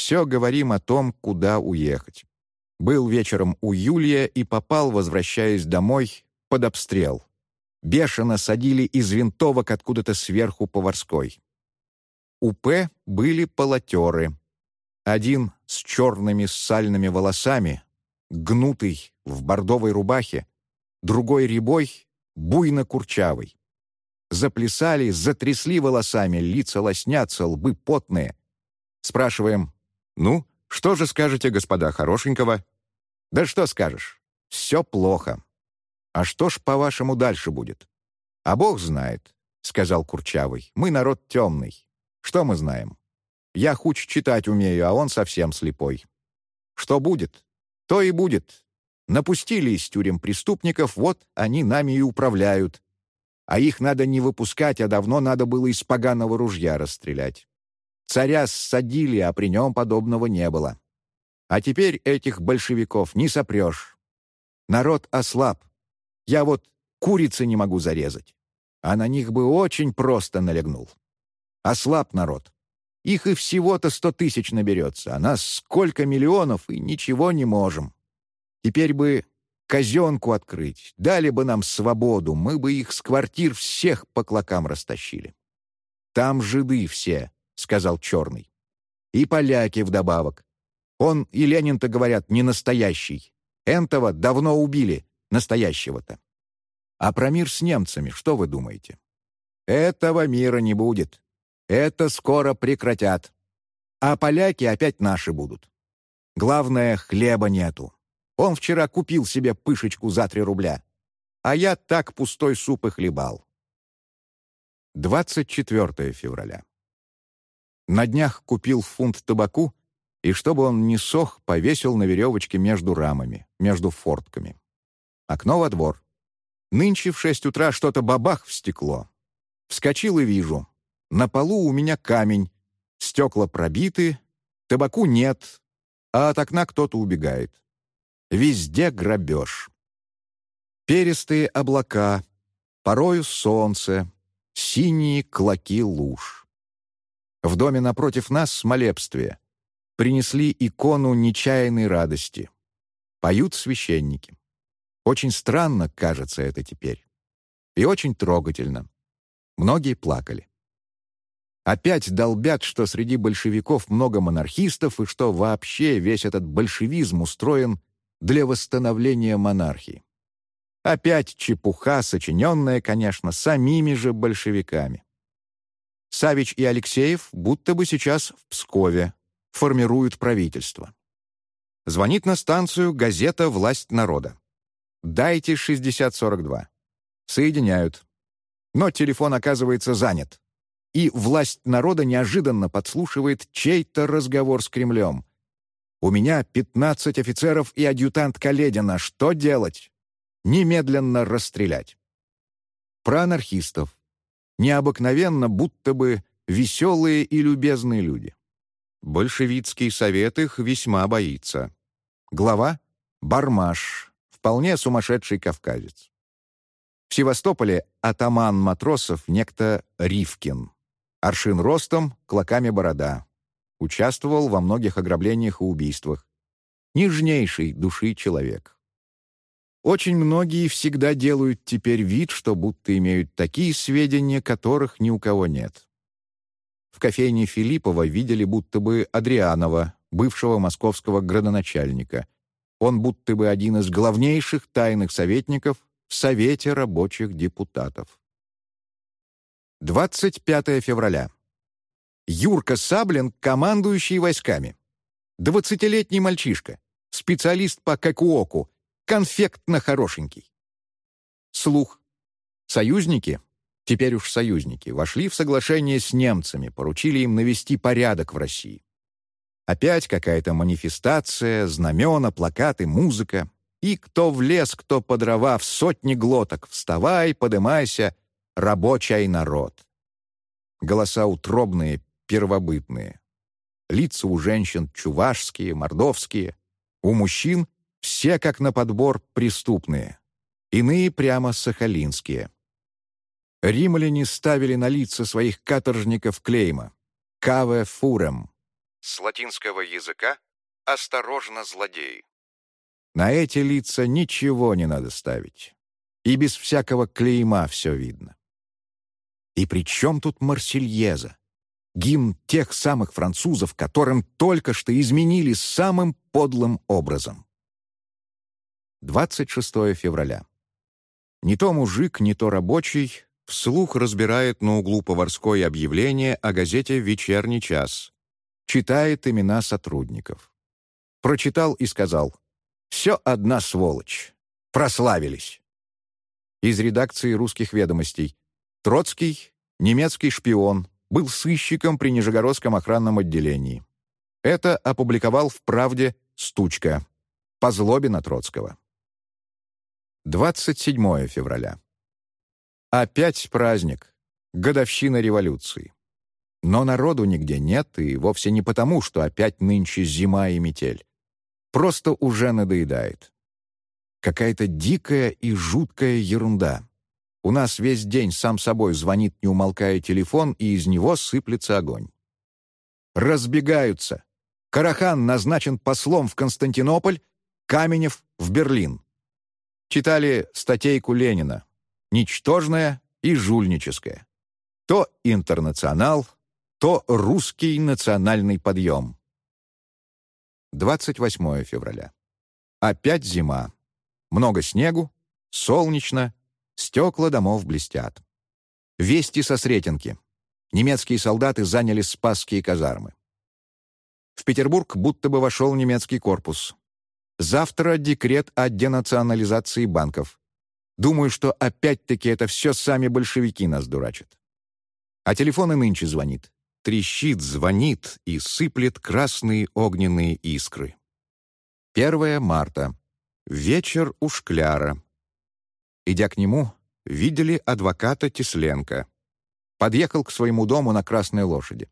Все говорим о том, куда уехать. Был вечером у Юлия и попал, возвращаясь домой, под обстрел. Бешено садили из винтовок откуда-то сверху поварской. У П были полотеры. Один с черными сальными волосами, гнутый, в бордовой рубахе, другой рябой, буйно курчавый. Заплясали, затрясли волосами, лица лоснятся, лбы потные. Спрашиваем, «Ну, что же скажете, господа хорошенького?» «Да что скажешь? Все плохо. А что ж, по-вашему, дальше будет?» «А Бог знает», — сказал Курчавый. «Мы народ темный. Что мы знаем? Я хуч читать умею, а он совсем слепой. Что будет? То и будет. Напустили из тюрем преступников, вот они нами и управляют. А их надо не выпускать, а давно надо было из поганого ружья расстрелять. Царя ссадили, а при нем подобного не было. А теперь этих большевиков не сопрешь. Народ ослаб. Я вот курицы не могу зарезать. А на них бы очень просто налегнул. Ослаб народ. Их и всего-то сто тысяч наберется, а нас сколько миллионов, и ничего не можем. Теперь бы казенку открыть, дали бы нам свободу, мы бы их с квартир всех по клокам растащили. Там жиды все, — сказал Черный. «И поляки вдобавок. Он и Ленин-то, говорят, не настоящий. Энтова давно убили, настоящего-то. А про мир с немцами что вы думаете? Этого мира не будет. Это скоро прекратят. А поляки опять наши будут. Главное, хлеба нету. Он вчера купил себе пышечку за три рубля. А я так пустой суп и хлебал. 24 февраля. На днях купил фунт табаку, и чтобы он не сох, повесил на веревочке между рамами, между фортками. Окно во двор. Нынче в шесть утра что-то бабах в стекло. Вскочил и вижу. На полу у меня камень, стекла пробиты, табаку нет, а от окна кто-то убегает. Везде грабеж. Перистые облака, порою солнце, синие клоки луж. В доме напротив нас смолебствие. Принесли икону нечаянной радости. Поют священники. Очень странно кажется это теперь. И очень трогательно. Многие плакали. Опять долбят, что среди большевиков много монархистов и что вообще весь этот большевизм устроен для восстановления монархии. Опять чепуха, сочиненная, конечно, самими же большевиками. Савич и Алексеев будто бы сейчас в Пскове, формируют правительство. Звонит на станцию газета «Власть народа». «Дайте 6042». Соединяют. Но телефон оказывается занят. И власть народа неожиданно подслушивает чей-то разговор с Кремлем. «У меня 15 офицеров и адъютант Каледина. Что делать?» «Немедленно расстрелять». Про анархистов. Необыкновенно, будто бы веселые и любезные люди. Большевицкий совет их весьма боится. Глава — Бармаш, вполне сумасшедший кавказец. В Севастополе атаман матросов некто Ривкин. Аршин ростом, клоками борода. Участвовал во многих ограблениях и убийствах. Нежнейший души человек. Очень многие всегда делают теперь вид, что будто имеют такие сведения, которых ни у кого нет. В кофейне Филиппова видели будто бы Адрианова, бывшего московского градоначальника. Он будто бы один из главнейших тайных советников в Совете рабочих депутатов. 25 февраля. Юрка Саблин, командующий войсками. Двадцатилетний мальчишка, специалист по какуоку, конфектно хорошенький. Слух. Союзники, теперь уж союзники, вошли в соглашение с немцами, поручили им навести порядок в России. Опять какая-то манифестация, знамена, плакаты, музыка. И кто в лес, кто по дрова, в сотни глоток. Вставай, подымайся, рабочий народ. Голоса утробные, первобытные. Лица у женщин чувашские, мордовские. У мужчин все, как на подбор, преступные. Иные прямо сахалинские. Римляне ставили на лица своих каторжников клейма «Каве фурем» с латинского языка «Осторожно, злодеи». На эти лица ничего не надо ставить. И без всякого клейма все видно. И при чем тут Марсельеза? Гимн тех самых французов, которым только что изменили самым подлым образом. 26 февраля. Не то мужик, не то рабочий вслух разбирает на углу поварской объявление о газете «Вечерний час». Читает имена сотрудников. Прочитал и сказал «Все одна сволочь. Прославились». Из редакции «Русских ведомостей» Троцкий, немецкий шпион, был сыщиком при Нижегородском охранном отделении. Это опубликовал в «Правде» Стучка по злобе на Троцкого. 27 февраля. Опять праздник, годовщина революции. Но народу нигде нет, и вовсе не потому, что опять нынче зима и метель. Просто уже надоедает. Какая-то дикая и жуткая ерунда. У нас весь день сам собой звонит, не умолкая телефон, и из него сыплется огонь. Разбегаются. Карахан назначен послом в Константинополь, Каменев — в Берлин. Читали статейку Ленина «Ничтожная и жульническая». То интернационал, то русский национальный подъем. 28 февраля. Опять зима. Много снегу, солнечно, Стекла домов блестят. Вести со Сретенки. немецкие солдаты заняли Спасские казармы. В Петербург будто бы вошел немецкий корпус. Завтра декрет о денационализации банков. Думаю, что опять-таки это все сами большевики нас дурачат. А телефон и нынче звонит. Трещит, звонит и сыплет красные огненные искры. 1 марта. Вечер у Шкляра. Идя к нему, видели адвоката Тесленко. Подъехал к своему дому на Красной лошади.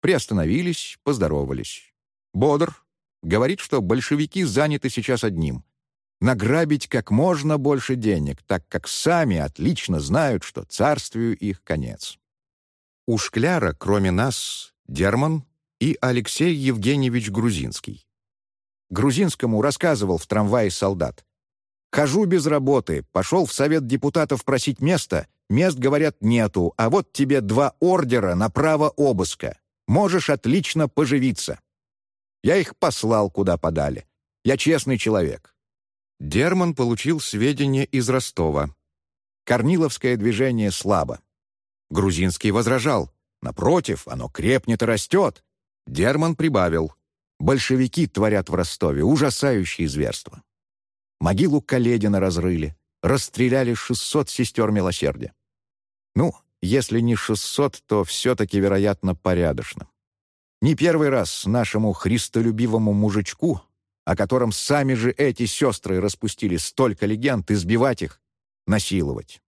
Приостановились, поздоровались. Бодр. Говорит, что большевики заняты сейчас одним — награбить как можно больше денег, так как сами отлично знают, что царствию их конец. У Шкляра, кроме нас, Дерман и Алексей Евгеньевич Грузинский. Грузинскому рассказывал в трамвае солдат. «Хожу без работы, пошел в совет депутатов просить места, мест, говорят, нету, а вот тебе два ордера на право обыска. Можешь отлично поживиться». Я их послал куда подали. Я честный человек. Дерман получил сведения из Ростова. Корниловское движение слабо. Грузинский возражал. Напротив, оно крепнет и растет. Дерман прибавил. Большевики творят в Ростове ужасающие зверства. Могилу Каледина разрыли, расстреляли 600 сестер милосердия. Ну, если не 600, то все-таки, вероятно, порядочно. Не первый раз нашему христолюбивому мужичку, о котором сами же эти сестры распустили столько легенд, избивать их, насиловать.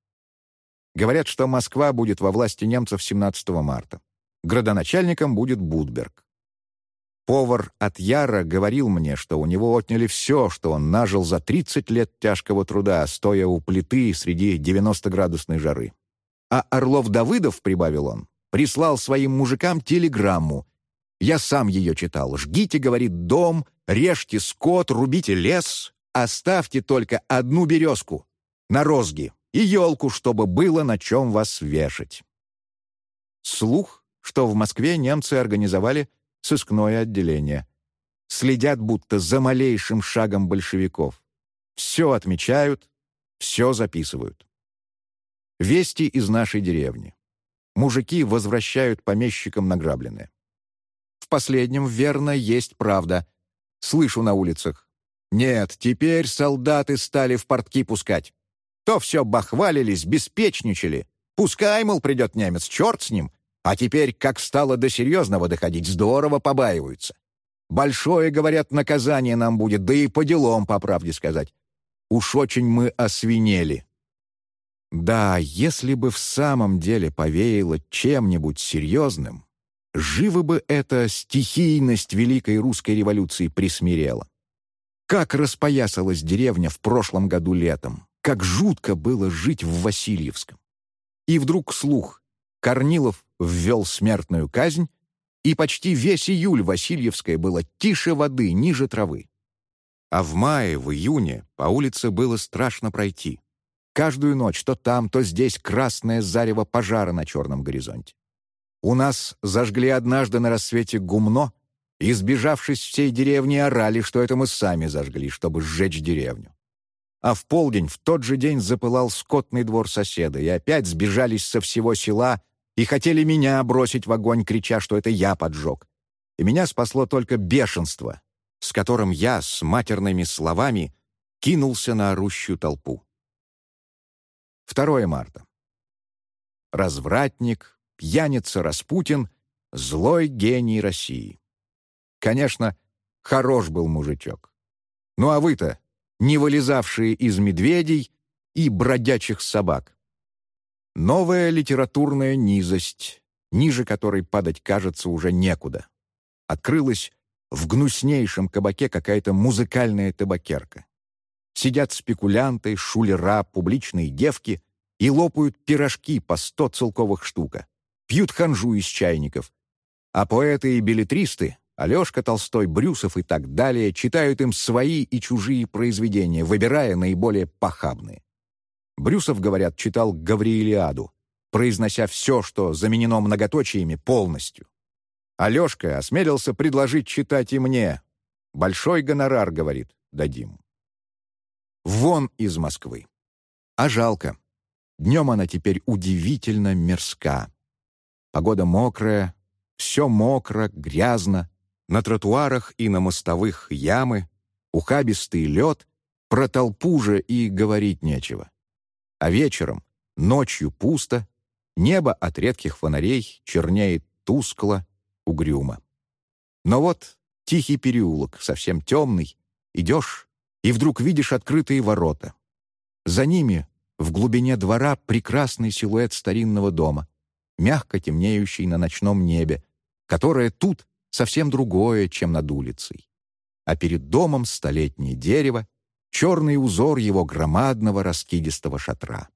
Говорят, что Москва будет во власти немцев 17 марта. Градоначальником будет Будберг. Повар от Яра говорил мне, что у него отняли все, что он нажил за 30 лет тяжкого труда, стоя у плиты среди 90-градусной жары. А Орлов-Давыдов, прибавил он, прислал своим мужикам телеграмму. Я сам ее читал. «Жгите, — говорит, — дом, режьте скот, рубите лес, оставьте только одну березку на розги и елку, чтобы было на чем вас вешать». Слух, что в Москве немцы организовали сыскное отделение. Следят будто за малейшим шагом большевиков. Все отмечают, все записывают. Вести из нашей деревни. Мужики возвращают помещикам награбленное. В последнем, верно, есть правда. Слышу на улицах. Нет, теперь солдаты стали в портки пускать. То все бахвалились, беспечничали. Пускай, мол, придет немец, черт с ним. А теперь, как стало до серьезного доходить, здорово побаиваются. Большое, говорят, наказание нам будет, да и по делам, по правде сказать. Уж очень мы освинели. Да, если бы в самом деле повеяло чем-нибудь серьезным, живо бы эта стихийность Великой Русской революции присмирела. Как распоясалась деревня в прошлом году летом, как жутко было жить в Васильевском. И вдруг слух. Корнилов ввел смертную казнь, и почти весь июль Васильевское было тише воды, ниже травы. А в мае, в июне по улице было страшно пройти. Каждую ночь то там, то здесь красное зарево пожара на черном горизонте. У нас зажгли однажды на рассвете гумно, и, сбежавшись всей деревни, орали, что это мы сами зажгли, чтобы сжечь деревню. А в полдень в тот же день запылал скотный двор соседа, и опять сбежались со всего села и хотели меня бросить в огонь, крича, что это я поджег. И меня спасло только бешенство, с которым я с матерными словами кинулся на орущую толпу. 2 марта. Развратник, пьяница Распутин, злой гений России. Конечно, хорош был мужичок. Ну а вы-то, не вылезавшие из медведей и бродячих собак. Новая литературная низость, ниже которой падать, кажется, уже некуда. Открылась в гнуснейшем кабаке какая-то музыкальная табакерка. Сидят спекулянты, шулера, публичные девки и лопают пирожки по сто целковых штука пьют ханжу из чайников. А поэты и билетристы, Алешка Толстой, Брюсов и так далее, читают им свои и чужие произведения, выбирая наиболее похабные. Брюсов, говорят, читал Гавриилиаду, произнося все, что заменено многоточиями, полностью. Алешка осмелился предложить читать и мне. Большой гонорар, говорит, дадим. Вон из Москвы. А жалко. Днем она теперь удивительно мерзка. Погода мокрая, все мокро, грязно. На тротуарах и на мостовых ямы, ухабистый лед, про толпу же и говорить нечего. А вечером, ночью пусто, небо от редких фонарей чернеет тускло, угрюмо. Но вот тихий переулок, совсем темный, идешь, и вдруг видишь открытые ворота. За ними, в глубине двора, прекрасный силуэт старинного дома, мягко темнеющий на ночном небе, которое тут совсем другое, чем над улицей. А перед домом столетнее дерево, черный узор его громадного раскидистого шатра.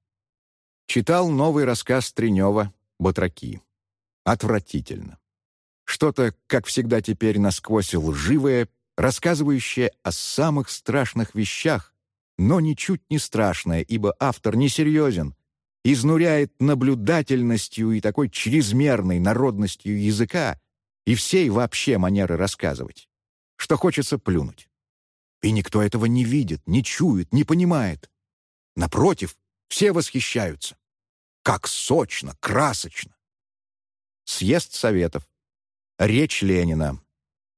Читал новый рассказ Тренева «Батраки». Отвратительно. Что-то, как всегда теперь насквозь лживое, рассказывающее о самых страшных вещах, но ничуть не страшное, ибо автор несерьезен, изнуряет наблюдательностью и такой чрезмерной народностью языка, и всей вообще манеры рассказывать, что хочется плюнуть. И никто этого не видит, не чует, не понимает. Напротив, все восхищаются. Как сочно, красочно. Съезд Советов. Речь Ленина.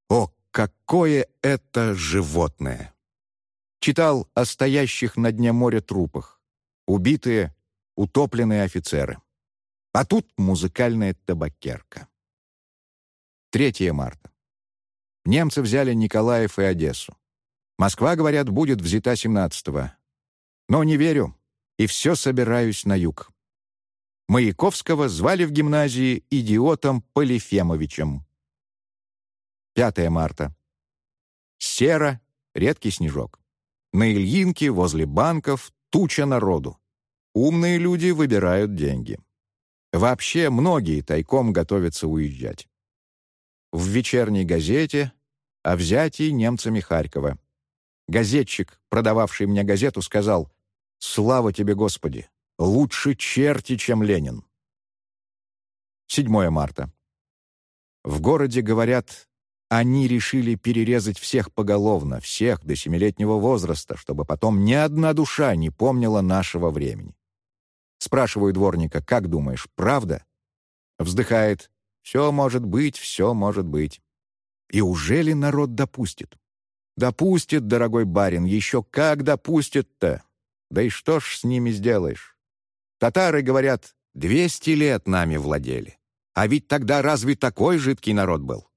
О, какое это животное! Читал о стоящих на дне моря трупах. Убитые, утопленные офицеры. А тут музыкальная табакерка. 3 марта. Немцы взяли Николаев и Одессу. Москва, говорят, будет взята 17-го. Но не верю, и все собираюсь на юг. Маяковского звали в гимназии идиотом Полифемовичем. 5 марта. Сера, редкий снежок. На Ильинке, возле банков, туча народу. Умные люди выбирают деньги. Вообще, многие тайком готовятся уезжать в вечерней газете о взятии немцами Харькова. Газетчик, продававший мне газету, сказал «Слава тебе, Господи! Лучше черти, чем Ленин!» 7 марта. В городе, говорят, они решили перерезать всех поголовно, всех до семилетнего возраста, чтобы потом ни одна душа не помнила нашего времени. Спрашиваю дворника, как думаешь, правда? Вздыхает, все может быть, все может быть. И уже ли народ допустит? Допустит, дорогой барин, еще как допустит-то. Да и что ж с ними сделаешь? Татары, говорят, двести лет нами владели. А ведь тогда разве такой жидкий народ был?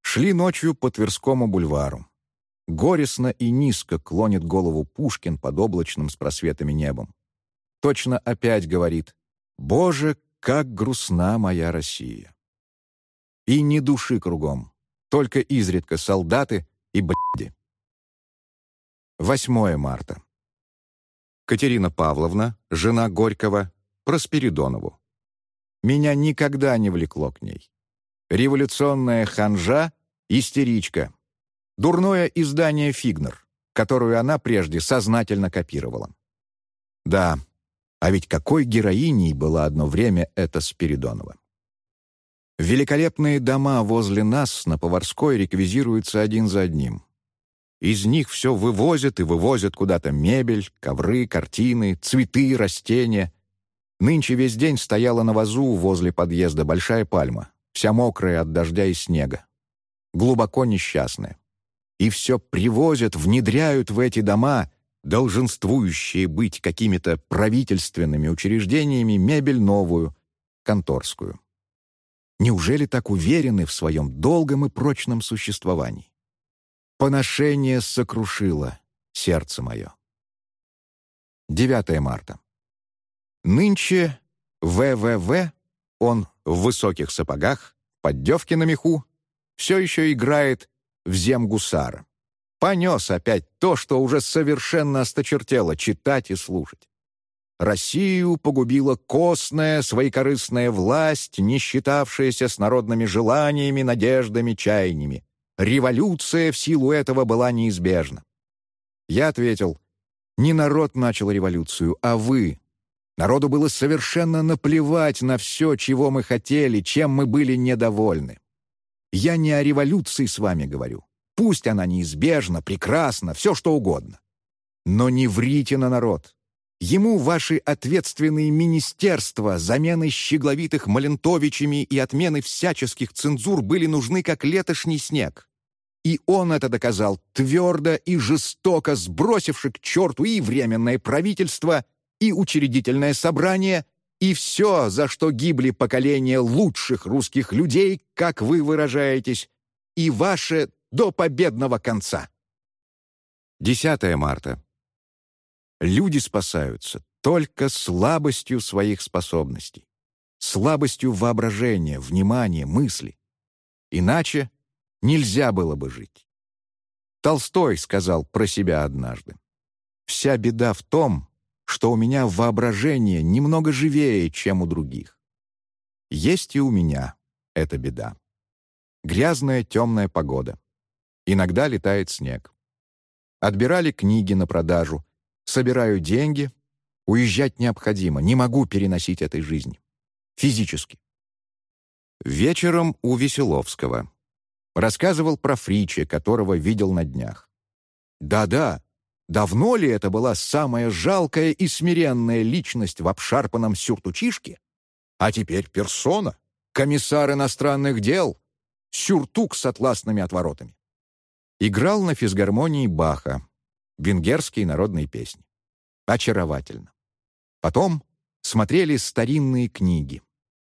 Шли ночью по Тверскому бульвару. Горестно и низко клонит голову Пушкин под облачным с просветами небом. Точно опять говорит «Боже, как грустна моя Россия. И ни души кругом, только изредка солдаты и б***ди. 8 марта. Катерина Павловна, жена Горького, Проспиридонову. Меня никогда не влекло к ней. Революционная ханжа, истеричка. Дурное издание «Фигнер», которую она прежде сознательно копировала. Да, а ведь какой героиней была одно время эта Спиридонова. Великолепные дома возле нас на Поварской реквизируются один за одним. Из них все вывозят и вывозят куда-то мебель, ковры, картины, цветы, растения. Нынче весь день стояла на вазу возле подъезда большая пальма, вся мокрая от дождя и снега. Глубоко несчастная. И все привозят, внедряют в эти дома — долженствующие быть какими-то правительственными учреждениями, мебель новую, конторскую. Неужели так уверены в своем долгом и прочном существовании? Поношение сокрушило сердце мое. 9 марта. Нынче ВВВ, он в высоких сапогах, поддевки на меху, все еще играет в земгусара понес опять то, что уже совершенно осточертело читать и слушать. Россию погубила костная, своекорыстная власть, не считавшаяся с народными желаниями, надеждами, чаяниями. Революция в силу этого была неизбежна. Я ответил, не народ начал революцию, а вы. Народу было совершенно наплевать на все, чего мы хотели, чем мы были недовольны. Я не о революции с вами говорю. Пусть она неизбежна, прекрасна, все что угодно. Но не врите на народ. Ему ваши ответственные министерства, замены щегловитых Малентовичами и отмены всяческих цензур были нужны, как летошний снег. И он это доказал, твердо и жестоко сбросивши к черту и временное правительство, и учредительное собрание, и все, за что гибли поколения лучших русских людей, как вы выражаетесь, и ваше до победного конца. 10 марта. Люди спасаются только слабостью своих способностей, слабостью воображения, внимания, мысли. Иначе нельзя было бы жить. Толстой сказал про себя однажды. «Вся беда в том, что у меня воображение немного живее, чем у других. Есть и у меня эта беда. Грязная темная погода. Иногда летает снег. Отбирали книги на продажу, собираю деньги. Уезжать необходимо, не могу переносить этой жизни. Физически. Вечером у Веселовского. Рассказывал про Фрича, которого видел на днях. Да-да, давно ли это была самая жалкая и смиренная личность в обшарпанном сюртучишке? А теперь персона, комиссар иностранных дел, сюртук с атласными отворотами. Играл на физгармонии Баха, венгерские народные песни. Очаровательно. Потом смотрели старинные книги.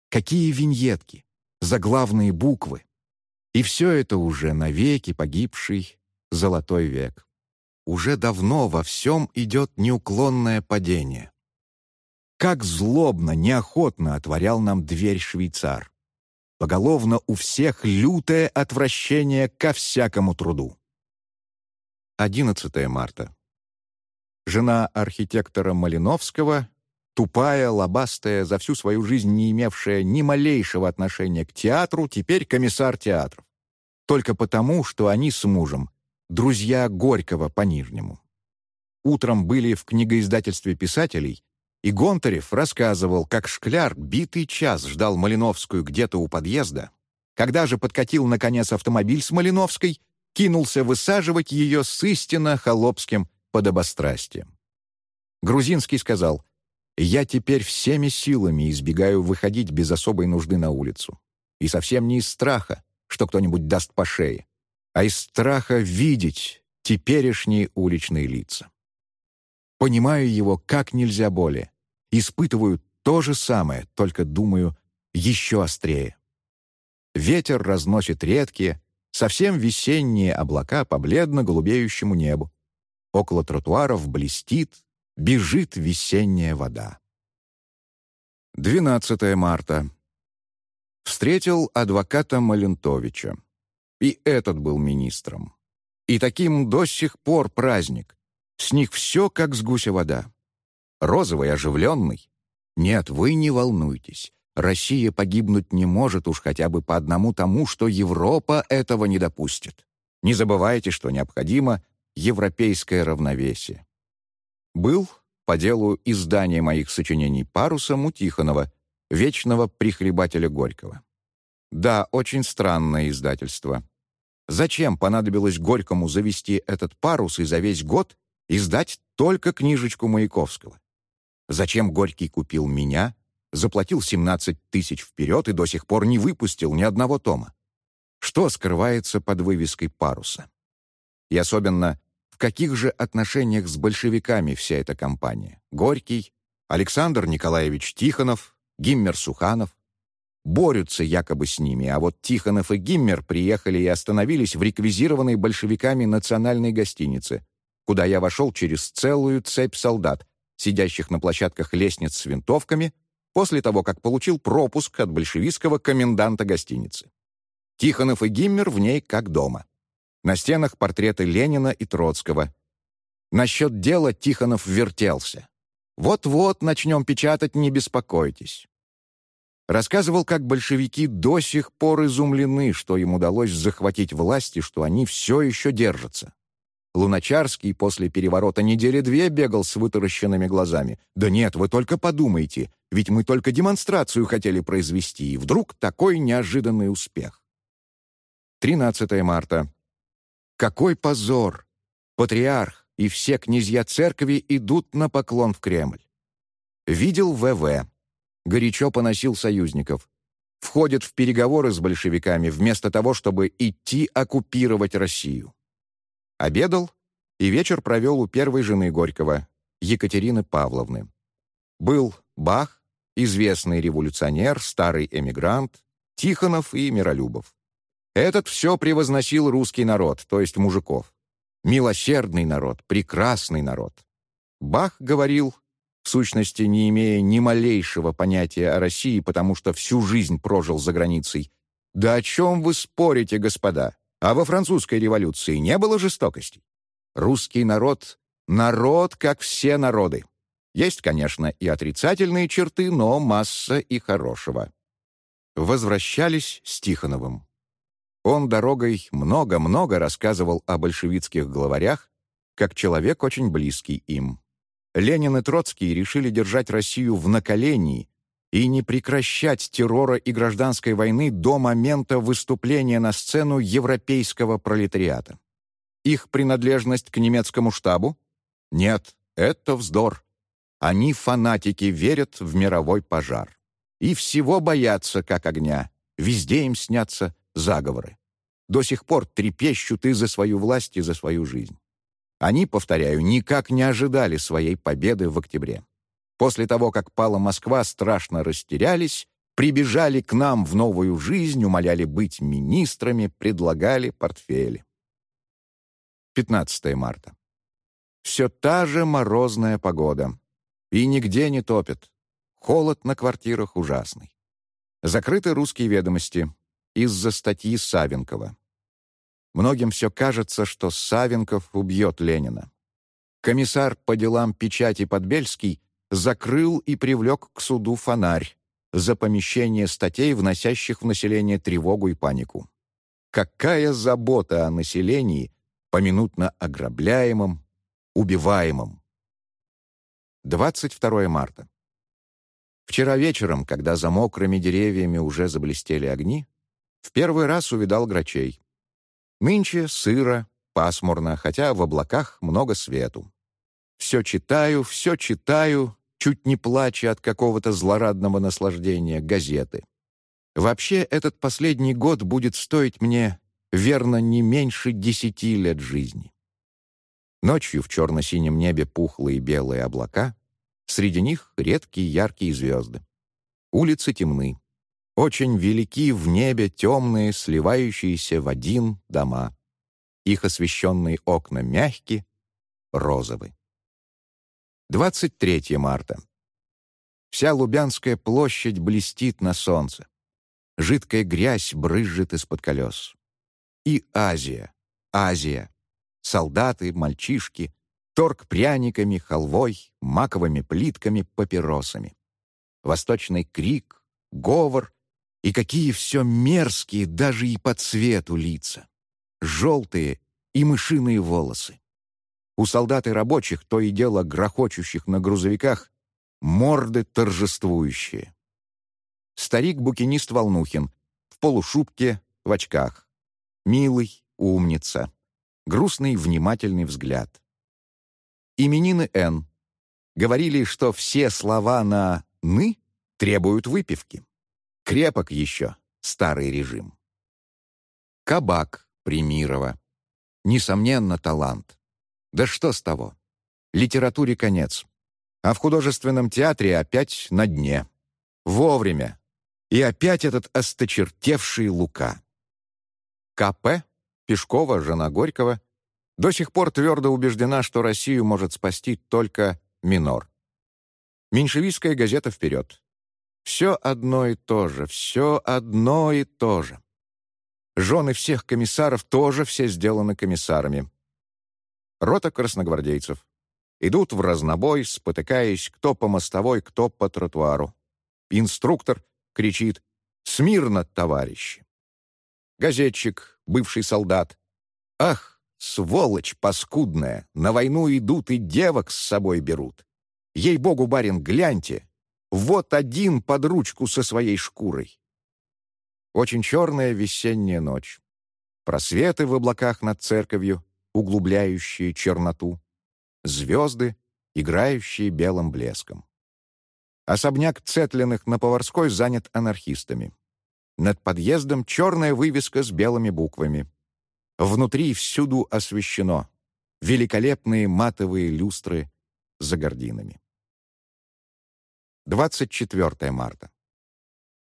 Какие виньетки, заглавные буквы. И все это уже навеки погибший золотой век. Уже давно во всем идет неуклонное падение. Как злобно, неохотно отворял нам дверь швейцар. Поголовно у всех лютое отвращение ко всякому труду. 11 марта. Жена архитектора Малиновского, тупая, лобастая, за всю свою жизнь не имевшая ни малейшего отношения к театру, теперь комиссар театров. Только потому, что они с мужем друзья Горького по-нижнему. Утром были в книгоиздательстве писателей, и Гонтарев рассказывал, как Шкляр битый час ждал Малиновскую где-то у подъезда. Когда же подкатил, наконец, автомобиль с Малиновской, кинулся высаживать ее с истинно холопским подобострастием. Грузинский сказал, «Я теперь всеми силами избегаю выходить без особой нужды на улицу. И совсем не из страха, что кто-нибудь даст по шее, а из страха видеть теперешние уличные лица. Понимаю его как нельзя более. Испытываю то же самое, только думаю еще острее. Ветер разносит редкие, совсем весенние облака по бледно-голубеющему небу. Около тротуаров блестит, бежит весенняя вода. 12 марта. Встретил адвоката Малентовича. И этот был министром. И таким до сих пор праздник. С них все как с гуся вода. Розовый, оживленный. Нет, вы не волнуйтесь. Россия погибнуть не может уж хотя бы по одному тому, что Европа этого не допустит. Не забывайте, что необходимо европейское равновесие. Был по делу издания моих сочинений парусом у Тихонова, вечного прихлебателя Горького. Да, очень странное издательство. Зачем понадобилось Горькому завести этот парус и за весь год издать только книжечку Маяковского? Зачем Горький купил меня, заплатил 17 тысяч вперед и до сих пор не выпустил ни одного тома. Что скрывается под вывеской паруса? И особенно, в каких же отношениях с большевиками вся эта компания? Горький, Александр Николаевич Тихонов, Гиммер Суханов. Борются якобы с ними, а вот Тихонов и Гиммер приехали и остановились в реквизированной большевиками национальной гостинице, куда я вошел через целую цепь солдат, сидящих на площадках лестниц с винтовками, после того, как получил пропуск от большевистского коменданта гостиницы. Тихонов и Гиммер в ней как дома. На стенах портреты Ленина и Троцкого. Насчет дела Тихонов вертелся. «Вот-вот начнем печатать, не беспокойтесь». Рассказывал, как большевики до сих пор изумлены, что им удалось захватить власть и что они все еще держатся. Луначарский после переворота недели две бегал с вытаращенными глазами. «Да нет, вы только подумайте, ведь мы только демонстрацию хотели произвести, и вдруг такой неожиданный успех». 13 марта. Какой позор! Патриарх и все князья церкви идут на поклон в Кремль. Видел ВВ. Горячо поносил союзников. Входит в переговоры с большевиками вместо того, чтобы идти оккупировать Россию. Обедал и вечер провел у первой жены Горького, Екатерины Павловны. Был Бах, известный революционер, старый эмигрант, Тихонов и Миролюбов. Этот все превозносил русский народ, то есть мужиков. Милосердный народ, прекрасный народ. Бах говорил, в сущности, не имея ни малейшего понятия о России, потому что всю жизнь прожил за границей. «Да о чем вы спорите, господа? А во французской революции не было жестокостей? Русский народ — народ, как все народы. Есть, конечно, и отрицательные черты, но масса и хорошего». Возвращались с Тихоновым. Он дорогой много-много рассказывал о большевистских главарях, как человек очень близкий им. Ленин и Троцкий решили держать Россию в наколении и не прекращать террора и гражданской войны до момента выступления на сцену европейского пролетариата. Их принадлежность к немецкому штабу? Нет, это вздор. Они, фанатики, верят в мировой пожар. И всего боятся, как огня. Везде им снятся заговоры. До сих пор трепещут и за свою власть, и за свою жизнь. Они, повторяю, никак не ожидали своей победы в октябре. После того, как пала Москва, страшно растерялись, прибежали к нам в новую жизнь, умоляли быть министрами, предлагали портфели. 15 марта. Все та же морозная погода. И нигде не топит. Холод на квартирах ужасный. Закрыты русские ведомости из-за статьи Савенкова. Многим все кажется, что Савенков убьет Ленина. Комиссар по делам печати Подбельский закрыл и привлек к суду фонарь за помещение статей, вносящих в население тревогу и панику. Какая забота о населении, поминутно ограбляемом, убиваемом. 22 марта. Вчера вечером, когда за мокрыми деревьями уже заблестели огни, в первый раз увидал грачей. Нынче сыро, пасмурно, хотя в облаках много свету. Все читаю, все читаю, чуть не плача от какого-то злорадного наслаждения, газеты. Вообще, этот последний год будет стоить мне, верно, не меньше десяти лет жизни. Ночью в черно-синем небе пухлые белые облака, среди них редкие яркие звезды. Улицы темны. Очень велики в небе темные, сливающиеся в один дома. Их освещенные окна мягкие, розовы. 23 марта. Вся Лубянская площадь блестит на солнце. Жидкая грязь брызжет из-под колес. И Азия, Азия. Солдаты, мальчишки, торг пряниками, халвой, маковыми плитками, папиросами. Восточный крик, говор и какие все мерзкие даже и по цвету лица. Желтые и мышиные волосы. У солдат и рабочих, то и дело грохочущих на грузовиках, морды торжествующие. Старик-букинист Волнухин, в полушубке, в очках. Милый, умница. Грустный, внимательный взгляд. Именины Н. Говорили, что все слова на «ны» требуют выпивки. Крепок еще старый режим. Кабак Примирова. Несомненно, талант. Да что с того? Литературе конец. А в художественном театре опять на дне. Вовремя. И опять этот осточертевший Лука. КП, Пешкова, жена Горького, до сих пор твердо убеждена, что Россию может спасти только минор. Меньшевистская газета «Вперед». Все одно и то же, все одно и то же. Жены всех комиссаров тоже все сделаны комиссарами. Рота красногвардейцев. Идут в разнобой, спотыкаясь, кто по мостовой, кто по тротуару. Инструктор кричит «Смирно, товарищи!». Газетчик, бывший солдат. «Ах, сволочь паскудная, на войну идут и девок с собой берут. Ей-богу, барин, гляньте, вот один под ручку со своей шкурой. Очень черная весенняя ночь. Просветы в облаках над церковью, углубляющие черноту. Звезды, играющие белым блеском. Особняк Цетлиных на Поварской занят анархистами. Над подъездом черная вывеска с белыми буквами. Внутри всюду освещено. Великолепные матовые люстры за гординами. 24 марта.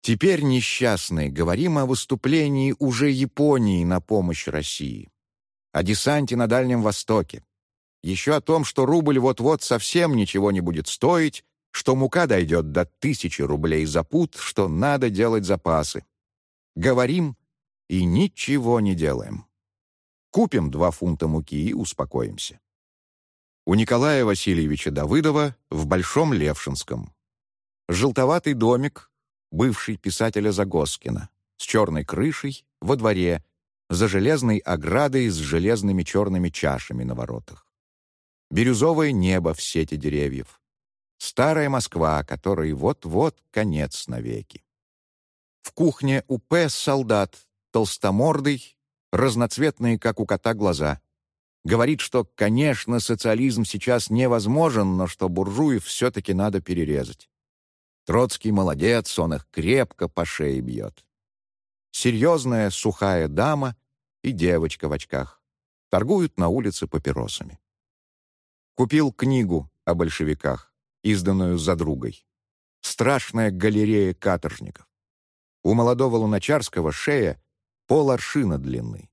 Теперь, несчастные, говорим о выступлении уже Японии на помощь России, о десанте на Дальнем Востоке, еще о том, что рубль вот-вот совсем ничего не будет стоить, что мука дойдет до тысячи рублей за пуд, что надо делать запасы. Говорим и ничего не делаем. Купим два фунта муки и успокоимся. У Николая Васильевича Давыдова в Большом Левшинском. Желтоватый домик, бывший писателя Загоскина, с черной крышей, во дворе, за железной оградой с железными черными чашами на воротах. Бирюзовое небо в сети деревьев. Старая Москва, которой вот-вот конец навеки. В кухне у П. солдат, толстомордый, разноцветные, как у кота, глаза. Говорит, что, конечно, социализм сейчас невозможен, но что буржуев все-таки надо перерезать. Троцкий молодец, он их крепко по шее бьет. Серьезная сухая дама и девочка в очках. Торгуют на улице папиросами. Купил книгу о большевиках, изданную за другой. Страшная галерея каторжников. У молодого Луначарского шея пол аршина длины.